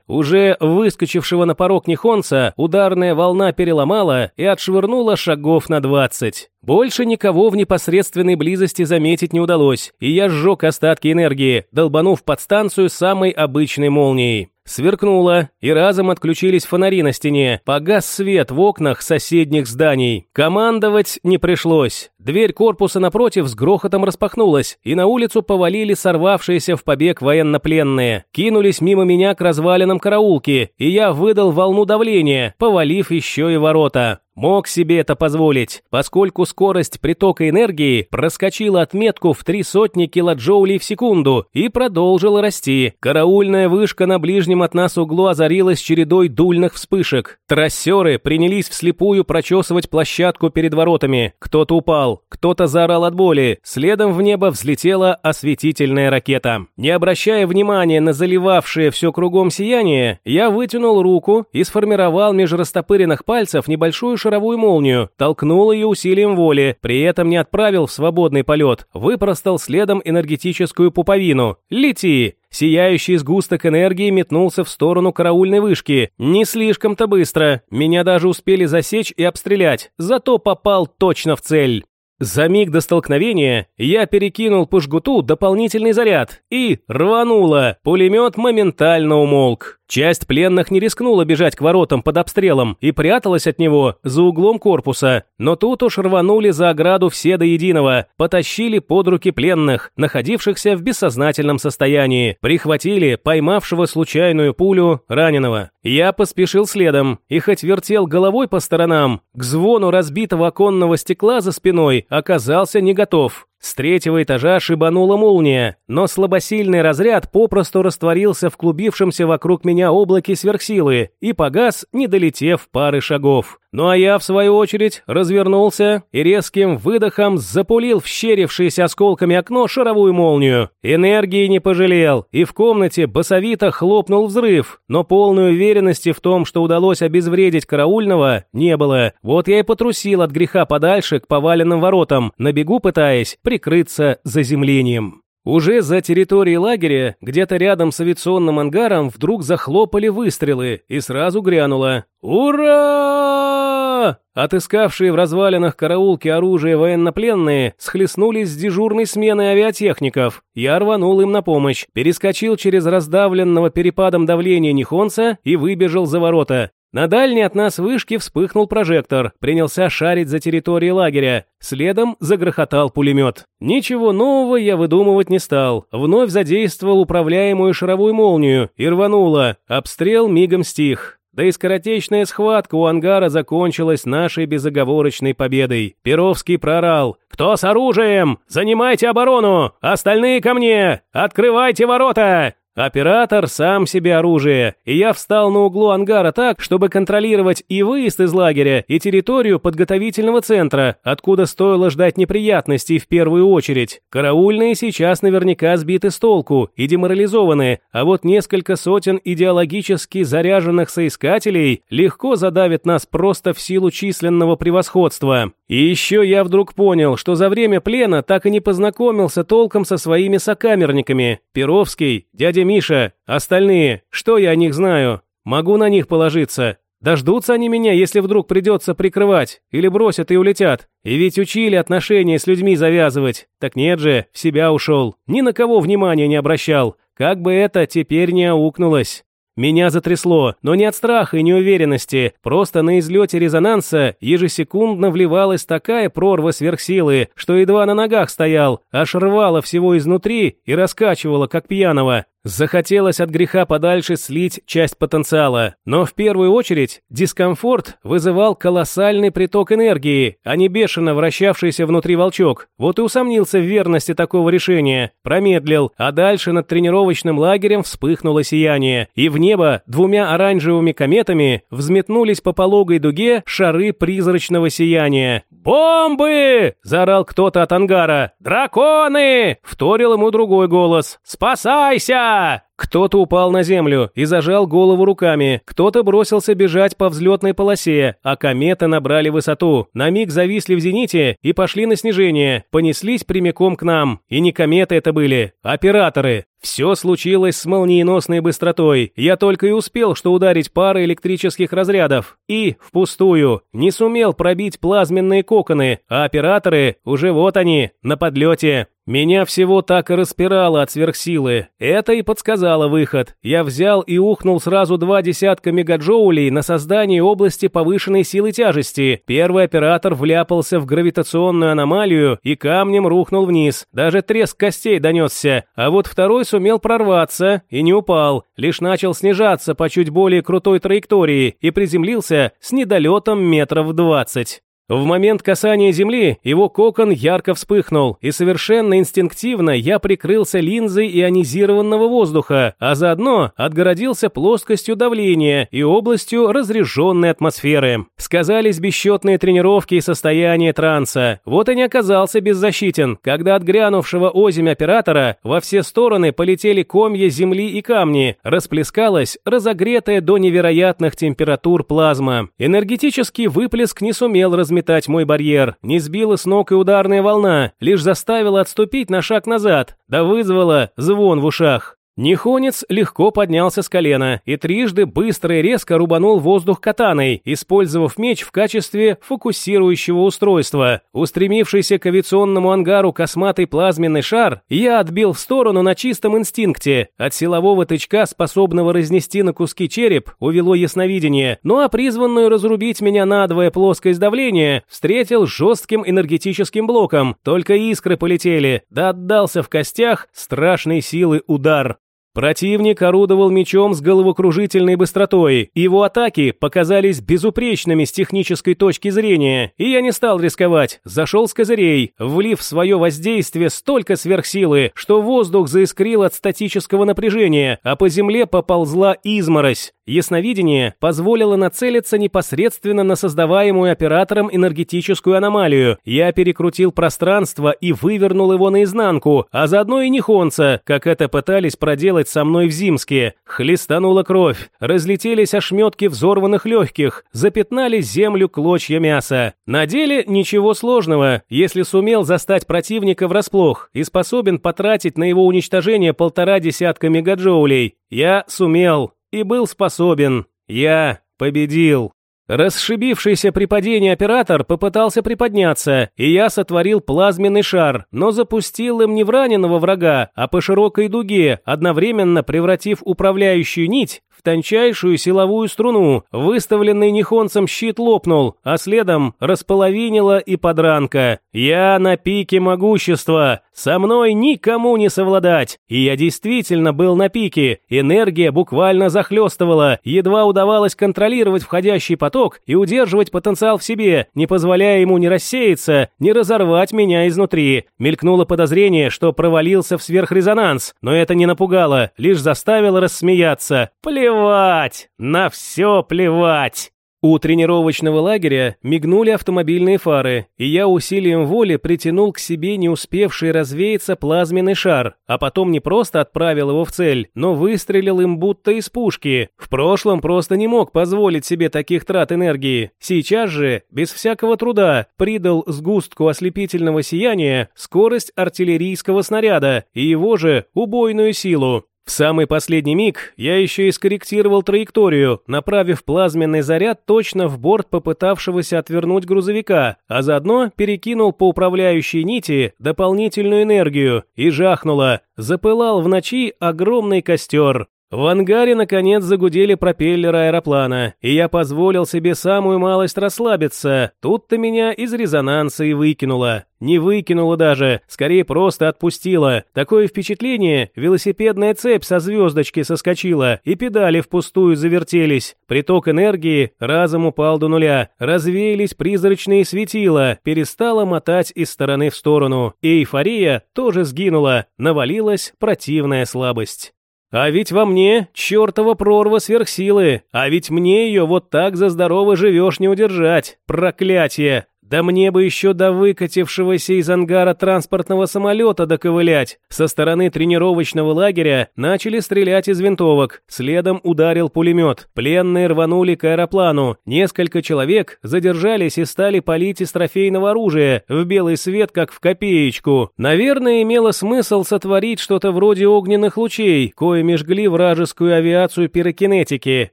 Уже выскочившего на порог Нихонца ударная волна переломала и отшвырнула шагов на двадцать. Больше никого в непосредственной близости заметить не удалось, и я сжег остатки энергии, долбанув подстанцию самой обычной молнией. Сверкнуло, и разом отключились фонари на стене, погас свет в окнах соседних зданий. Командовать не пришлось. Дверь корпуса напротив с грохотом распахнулась, и на улицу повалили сорвавшиеся в побег военнопленные. Кинулись мимо меня к развалинам караулки, и я выдал волну давления, повалив еще и ворота. Мог себе это позволить, поскольку скорость притока энергии проскочила отметку в три сотни килоджоулей в секунду и продолжила расти. Караульная вышка на ближнем от нас углу озарилась чередой дульных вспышек. Трассеры принялись вслепую прочесывать площадку перед воротами. Кто-то упал, кто-то заорал от боли. Следом в небо взлетела осветительная ракета. Не обращая внимания на заливавшее все кругом сияние, я вытянул руку и сформировал меж растопыренных пальцев небольшую шаровую молнию, толкнул ее усилием воли, при этом не отправил в свободный полет, выпростал следом энергетическую пуповину. «Лети!» Сияющий сгусток энергии метнулся в сторону караульной вышки. Не слишком-то быстро. Меня даже успели засечь и обстрелять. Зато попал точно в цель. За миг до столкновения я перекинул по жгуту дополнительный заряд и рвануло. Пулемет моментально умолк. Часть пленных не рискнула бежать к воротам под обстрелом и пряталась от него за углом корпуса, но тут уж рванули за ограду все до единого, потащили под руки пленных, находившихся в бессознательном состоянии, прихватили поймавшего случайную пулю раненого. Я поспешил следом и хоть вертел головой по сторонам, к звону разбитого оконного стекла за спиной оказался не готов. С третьего этажа шибанула молния, но слабосильный разряд попросту растворился в клубившемся вокруг меня облаке сверхсилы и погас, не долетев пары шагов. Ну а я, в свою очередь, развернулся и резким выдохом запулил в щерившееся осколками окно шаровую молнию. Энергии не пожалел, и в комнате басовито хлопнул взрыв, но полной уверенности в том, что удалось обезвредить караульного, не было. Вот я и потрусил от греха подальше к поваленным воротам, на бегу пытаясь прикрыться заземлением. Уже за территорией лагеря, где-то рядом с авиационным ангаром, вдруг захлопали выстрелы, и сразу грянуло «Ура!» Отыскавшие в развалинах караулки оружие военнопленные схлестнулись с дежурной сменой авиатехников. Я рванул им на помощь, перескочил через раздавленного перепадом давления Нихонца и выбежал за ворота. На дальней от нас вышке вспыхнул прожектор, принялся шарить за территорией лагеря. Следом загрохотал пулемет. Ничего нового я выдумывать не стал. Вновь задействовал управляемую шаровую молнию и рвануло. Обстрел мигом стих. Да и скоротечная схватка у ангара закончилась нашей безоговорочной победой. Перовский прорал. «Кто с оружием? Занимайте оборону! Остальные ко мне! Открывайте ворота!» Оператор сам себе оружие, и я встал на углу ангара так, чтобы контролировать и выезд из лагеря, и территорию подготовительного центра, откуда стоило ждать неприятностей в первую очередь. Караульные сейчас наверняка сбиты с толку и деморализованы, а вот несколько сотен идеологически заряженных соискателей легко задавят нас просто в силу численного превосходства. И еще я вдруг понял, что за время плена так и не познакомился толком со своими сокамерниками. Перовский, дядя Миша, остальные, что я о них знаю? Могу на них положиться. Дождутся они меня, если вдруг придется прикрывать, или бросят и улетят. И ведь учили отношения с людьми завязывать. Так нет же, в себя ушел. Ни на кого внимания не обращал. Как бы это теперь не аукнулось. Меня затрясло, но не от страха и неуверенности, просто на излете резонанса ежесекундно вливалась такая прорва сверхсилы, что едва на ногах стоял, аж рвало всего изнутри и раскачивало, как пьяного. Захотелось от греха подальше слить часть потенциала, но в первую очередь дискомфорт вызывал колоссальный приток энергии, а не бешено вращавшийся внутри волчок. Вот и усомнился в верности такого решения, промедлил, а дальше над тренировочным лагерем вспыхнуло сияние, и в небо двумя оранжевыми кометами взметнулись по пологой дуге шары призрачного сияния. «Бомбы!» – заорал кто-то от ангара. «Драконы!» – вторил ему другой голос. «Спасайся!» Bye. Кто-то упал на землю и зажал голову руками, кто-то бросился бежать по взлетной полосе, а кометы набрали высоту. На миг зависли в зените и пошли на снижение, понеслись прямиком к нам. И не кометы это были, а операторы. Все случилось с молниеносной быстротой. Я только и успел, что ударить парой электрических разрядов. И, впустую, не сумел пробить плазменные коконы, а операторы, уже вот они, на подлете. Меня всего так и распирало от сверхсилы. Это и подсказало выход. Я взял и ухнул сразу два десятка мегаджоулей на создание области повышенной силы тяжести. Первый оператор вляпался в гравитационную аномалию и камнем рухнул вниз. Даже треск костей донесся. А вот второй сумел прорваться и не упал. Лишь начал снижаться по чуть более крутой траектории и приземлился с недолетом метров двадцать. В момент касания земли его кокон ярко вспыхнул, и совершенно инстинктивно я прикрылся линзой ионизированного воздуха, а заодно отгородился плоскостью давления и областью разряженной атмосферы. Сказались бесчетные тренировки и состояние транса. Вот и не оказался беззащитен, когда от грянувшего озимь оператора во все стороны полетели комья земли и камни, расплескалась разогретая до невероятных температур плазма. Энергетический выплеск не сумел разметать разметать мой барьер, не сбила с ног и ударная волна, лишь заставила отступить на шаг назад, да вызвала звон в ушах. Нихонец легко поднялся с колена и трижды быстро и резко рубанул воздух катаной, использовав меч в качестве фокусирующего устройства. Устремившийся к авиационному ангару косматый плазменный шар я отбил в сторону на чистом инстинкте. От силового тычка, способного разнести на куски череп, увело ясновидение, ну а призванную разрубить меня надвое плоскость давления встретил жестким энергетическим блоком. Только искры полетели, да отдался в костях страшной силы удар. Противник орудовал мечом с головокружительной быстротой. Его атаки показались безупречными с технической точки зрения, и я не стал рисковать. Зашел с козырей, влив в свое воздействие столько сверхсилы, что воздух заискрил от статического напряжения, а по земле поползла изморозь. Ясновидение позволило нацелиться непосредственно на создаваемую оператором энергетическую аномалию. Я перекрутил пространство и вывернул его наизнанку, а заодно и Нихонца, как это пытались проделать со мной в Зимске. Хлестанула кровь, разлетелись ошметки взорванных легких, запятнали землю клочья мяса. На деле ничего сложного, если сумел застать противника врасплох и способен потратить на его уничтожение полтора десятка мегаджоулей. Я сумел и был способен. Я победил. Расшибившийся при падении оператор попытался приподняться, и я сотворил плазменный шар, но запустил им не в раненого врага, а по широкой дуге, одновременно превратив управляющую нить в тончайшую силовую струну. Выставленный Нихонцем щит лопнул, а следом располовинила и подранка. Я на пике могущества. Со мной никому не совладать. И я действительно был на пике. Энергия буквально захлестывала. Едва удавалось контролировать входящий поток и удерживать потенциал в себе, не позволяя ему ни рассеяться, ни разорвать меня изнутри. Мелькнуло подозрение, что провалился в сверхрезонанс, но это не напугало, лишь заставило рассмеяться. Плевать Плевать! На все плевать! У тренировочного лагеря мигнули автомобильные фары, и я усилием воли притянул к себе не успевший развеяться плазменный шар, а потом не просто отправил его в цель, но выстрелил им будто из пушки. В прошлом просто не мог позволить себе таких трат энергии. Сейчас же, без всякого труда, придал сгустку ослепительного сияния скорость артиллерийского снаряда и его же убойную силу. В самый последний миг я еще и скорректировал траекторию, направив плазменный заряд точно в борт попытавшегося отвернуть грузовика, а заодно перекинул по управляющей нити дополнительную энергию и жахнуло. Запылал в ночи огромный костер. В ангаре, наконец, загудели пропеллеры аэроплана, и я позволил себе самую малость расслабиться. Тут-то меня из резонанса и выкинуло. Не выкинуло даже, скорее просто отпустило. Такое впечатление, велосипедная цепь со звездочки соскочила, и педали впустую завертелись. Приток энергии разом упал до нуля. Развеялись призрачные светила, перестала мотать из стороны в сторону. И эйфория тоже сгинула, навалилась противная слабость. А ведь во мне чертова прорва сверхсилы, а ведь мне ее вот так за здорово живешь не удержать. Проклятие! Да мне бы еще до выкатившегося из ангара транспортного самолета доковылять. Со стороны тренировочного лагеря начали стрелять из винтовок. Следом ударил пулемет. Пленные рванули к аэроплану. Несколько человек задержались и стали палить из трофейного оружия в белый свет, как в копеечку. Наверное, имело смысл сотворить что-то вроде огненных лучей, коими жгли вражескую авиацию пирокинетики.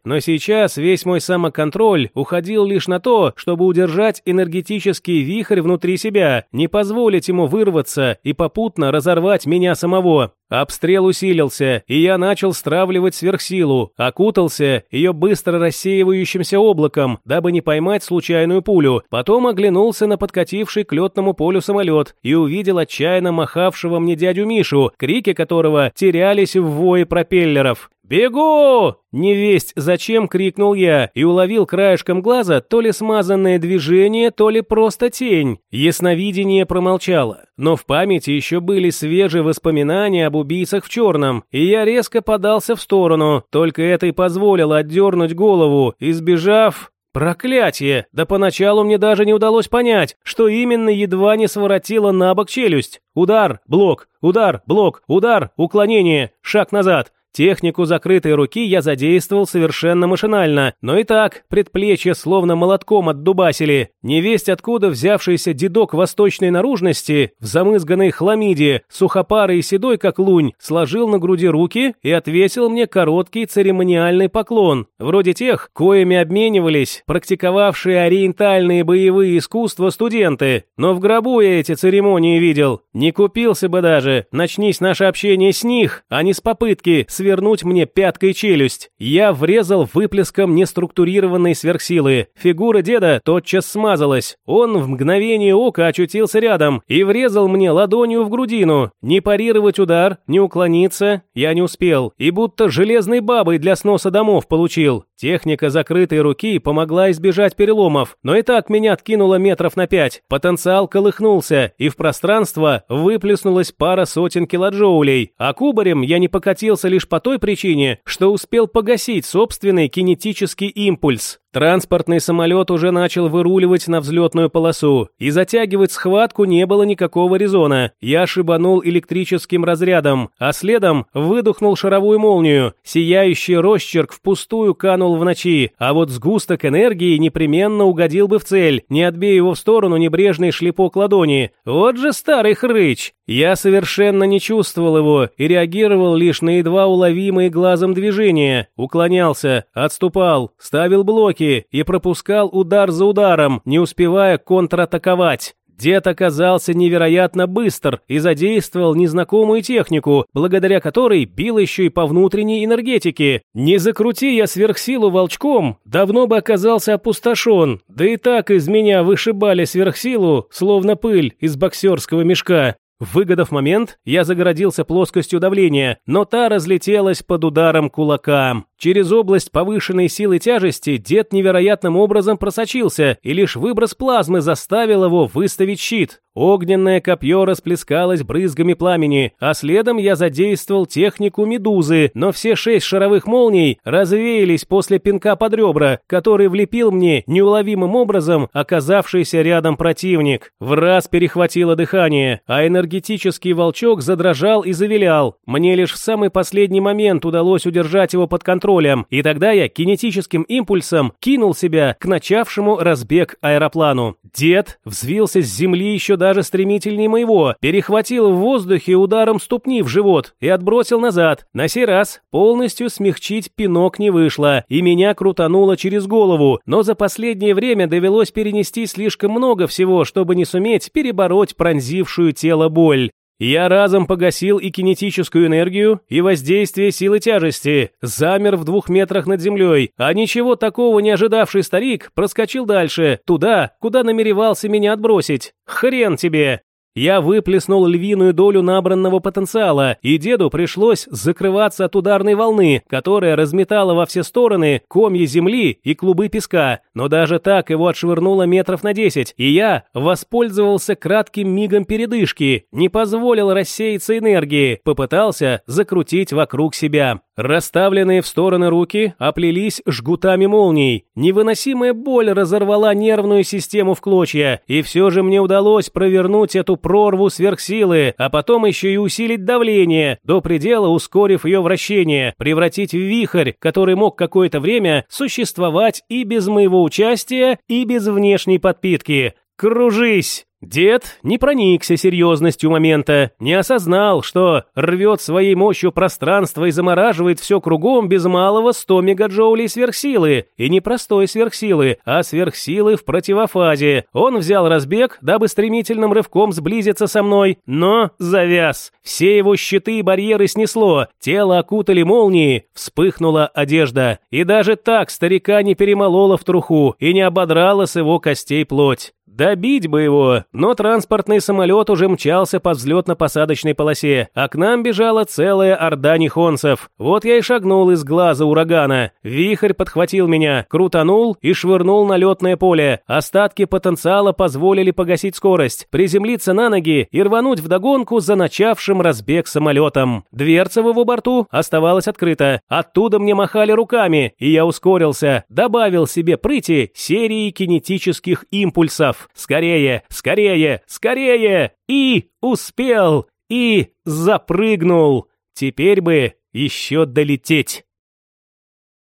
Но сейчас весь мой самоконтроль уходил лишь на то, чтобы удержать энергетический космический вихрь внутри себя, не позволить ему вырваться и попутно разорвать меня самого. Обстрел усилился, и я начал стравливать сверхсилу, окутался ее быстро рассеивающимся облаком, дабы не поймать случайную пулю. Потом оглянулся на подкативший к летному полю самолет и увидел отчаянно махавшего мне дядю Мишу, крики которого терялись в вое пропеллеров. «Бегу!» Невесть зачем крикнул я и уловил краешком глаза то ли смазанное движение, то ли просто тень. Ясновидение промолчало, но в памяти еще были свежие воспоминания об убийцах в черном, и я резко подался в сторону, только это и позволило отдернуть голову, избежав... Проклятие! Да поначалу мне даже не удалось понять, что именно едва не своротило на бок челюсть. Удар, блок, удар, блок, удар, уклонение, шаг назад. Технику закрытой руки я задействовал совершенно машинально, но и так предплечье словно молотком отдубасили. Невесть откуда взявшийся дедок восточной наружности в замызганной хламиде, сухопарый и седой как лунь, сложил на груди руки и отвесил мне короткий церемониальный поклон, вроде тех, коими обменивались практиковавшие ориентальные боевые искусства студенты. Но в гробу я эти церемонии видел. Не купился бы даже, начнись наше общение с них, а не с попытки свернуть мне пяткой челюсть. Я врезал выплеском неструктурированной сверхсилы. Фигура деда тотчас смазалась. Он в мгновение ока очутился рядом и врезал мне ладонью в грудину. Не парировать удар, не уклониться я не успел. И будто железной бабой для сноса домов получил. Техника закрытой руки помогла избежать переломов, но и так меня откинуло метров на пять. Потенциал колыхнулся, и в пространство выплеснулась пара сотен килоджоулей, а кубарем я не покатился лишь по той причине, что успел погасить собственный кинетический импульс. Транспортный самолет уже начал выруливать на взлетную полосу, и затягивать схватку не было никакого резона. Я шибанул электрическим разрядом, а следом выдохнул шаровую молнию. Сияющий росчерк впустую канул в ночи, а вот сгусток энергии непременно угодил бы в цель, не отбей его в сторону небрежный шлепок ладони. Вот же старый хрыч! Я совершенно не чувствовал его и реагировал лишь на едва уловимые глазом движения. Уклонялся, отступал, ставил блоки, блоки и пропускал удар за ударом, не успевая контратаковать. Дед оказался невероятно быстр и задействовал незнакомую технику, благодаря которой бил еще и по внутренней энергетике. Не закрути я сверхсилу волчком, давно бы оказался опустошен, да и так из меня вышибали сверхсилу, словно пыль из боксерского мешка. Выгодав момент, я загородился плоскостью давления, но та разлетелась под ударом кулака. Через область повышенной силы тяжести дед невероятным образом просочился, и лишь выброс плазмы заставил его выставить щит. Огненное копье расплескалось брызгами пламени, а следом я задействовал технику медузы, но все шесть шаровых молний развеялись после пинка под ребра, который влепил мне неуловимым образом оказавшийся рядом противник. В раз перехватило дыхание, а энергетический волчок задрожал и завилял. Мне лишь в самый последний момент удалось удержать его под контролем контролем, и тогда я кинетическим импульсом кинул себя к начавшему разбег аэроплану. Дед взвился с земли еще даже стремительнее моего, перехватил в воздухе ударом ступни в живот и отбросил назад. На сей раз полностью смягчить пинок не вышло, и меня крутануло через голову, но за последнее время довелось перенести слишком много всего, чтобы не суметь перебороть пронзившую тело боль. Я разом погасил и кинетическую энергию, и воздействие силы тяжести, замер в двух метрах над землей, а ничего такого не ожидавший старик проскочил дальше, туда, куда намеревался меня отбросить. Хрен тебе! Я выплеснул львиную долю набранного потенциала, и деду пришлось закрываться от ударной волны, которая разметала во все стороны комья земли и клубы песка. Но даже так его отшвырнуло метров на десять, и я воспользовался кратким мигом передышки, не позволил рассеяться энергии, попытался закрутить вокруг себя. Расставленные в стороны руки оплелись жгутами молний. Невыносимая боль разорвала нервную систему в клочья, и все же мне удалось провернуть эту прорву сверхсилы, а потом еще и усилить давление, до предела ускорив ее вращение, превратить в вихрь, который мог какое-то время существовать и без моего участия, и без внешней подпитки. «Кружись!» Дед не проникся серьезностью момента, не осознал, что рвет своей мощью пространство и замораживает все кругом без малого 100 мегаджоулей сверхсилы. И не простой сверхсилы, а сверхсилы в противофазе. Он взял разбег, дабы стремительным рывком сблизиться со мной, но завяз. Все его щиты и барьеры снесло, тело окутали молнии, вспыхнула одежда. И даже так старика не перемолола в труху и не ободрала с его костей плоть. Добить бы его, но транспортный самолет уже мчался по взлетно-посадочной полосе, а к нам бежала целая орда нихонцев. Вот я и шагнул из глаза урагана. Вихрь подхватил меня, крутанул и швырнул на летное поле. Остатки потенциала позволили погасить скорость, приземлиться на ноги и рвануть вдогонку за начавшим разбег самолетом. Дверца в его борту оставалась открыта. Оттуда мне махали руками, и я ускорился, добавил себе прыти серии кинетических импульсов. Скорее, скорее, скорее! И успел! И запрыгнул! Теперь бы еще долететь.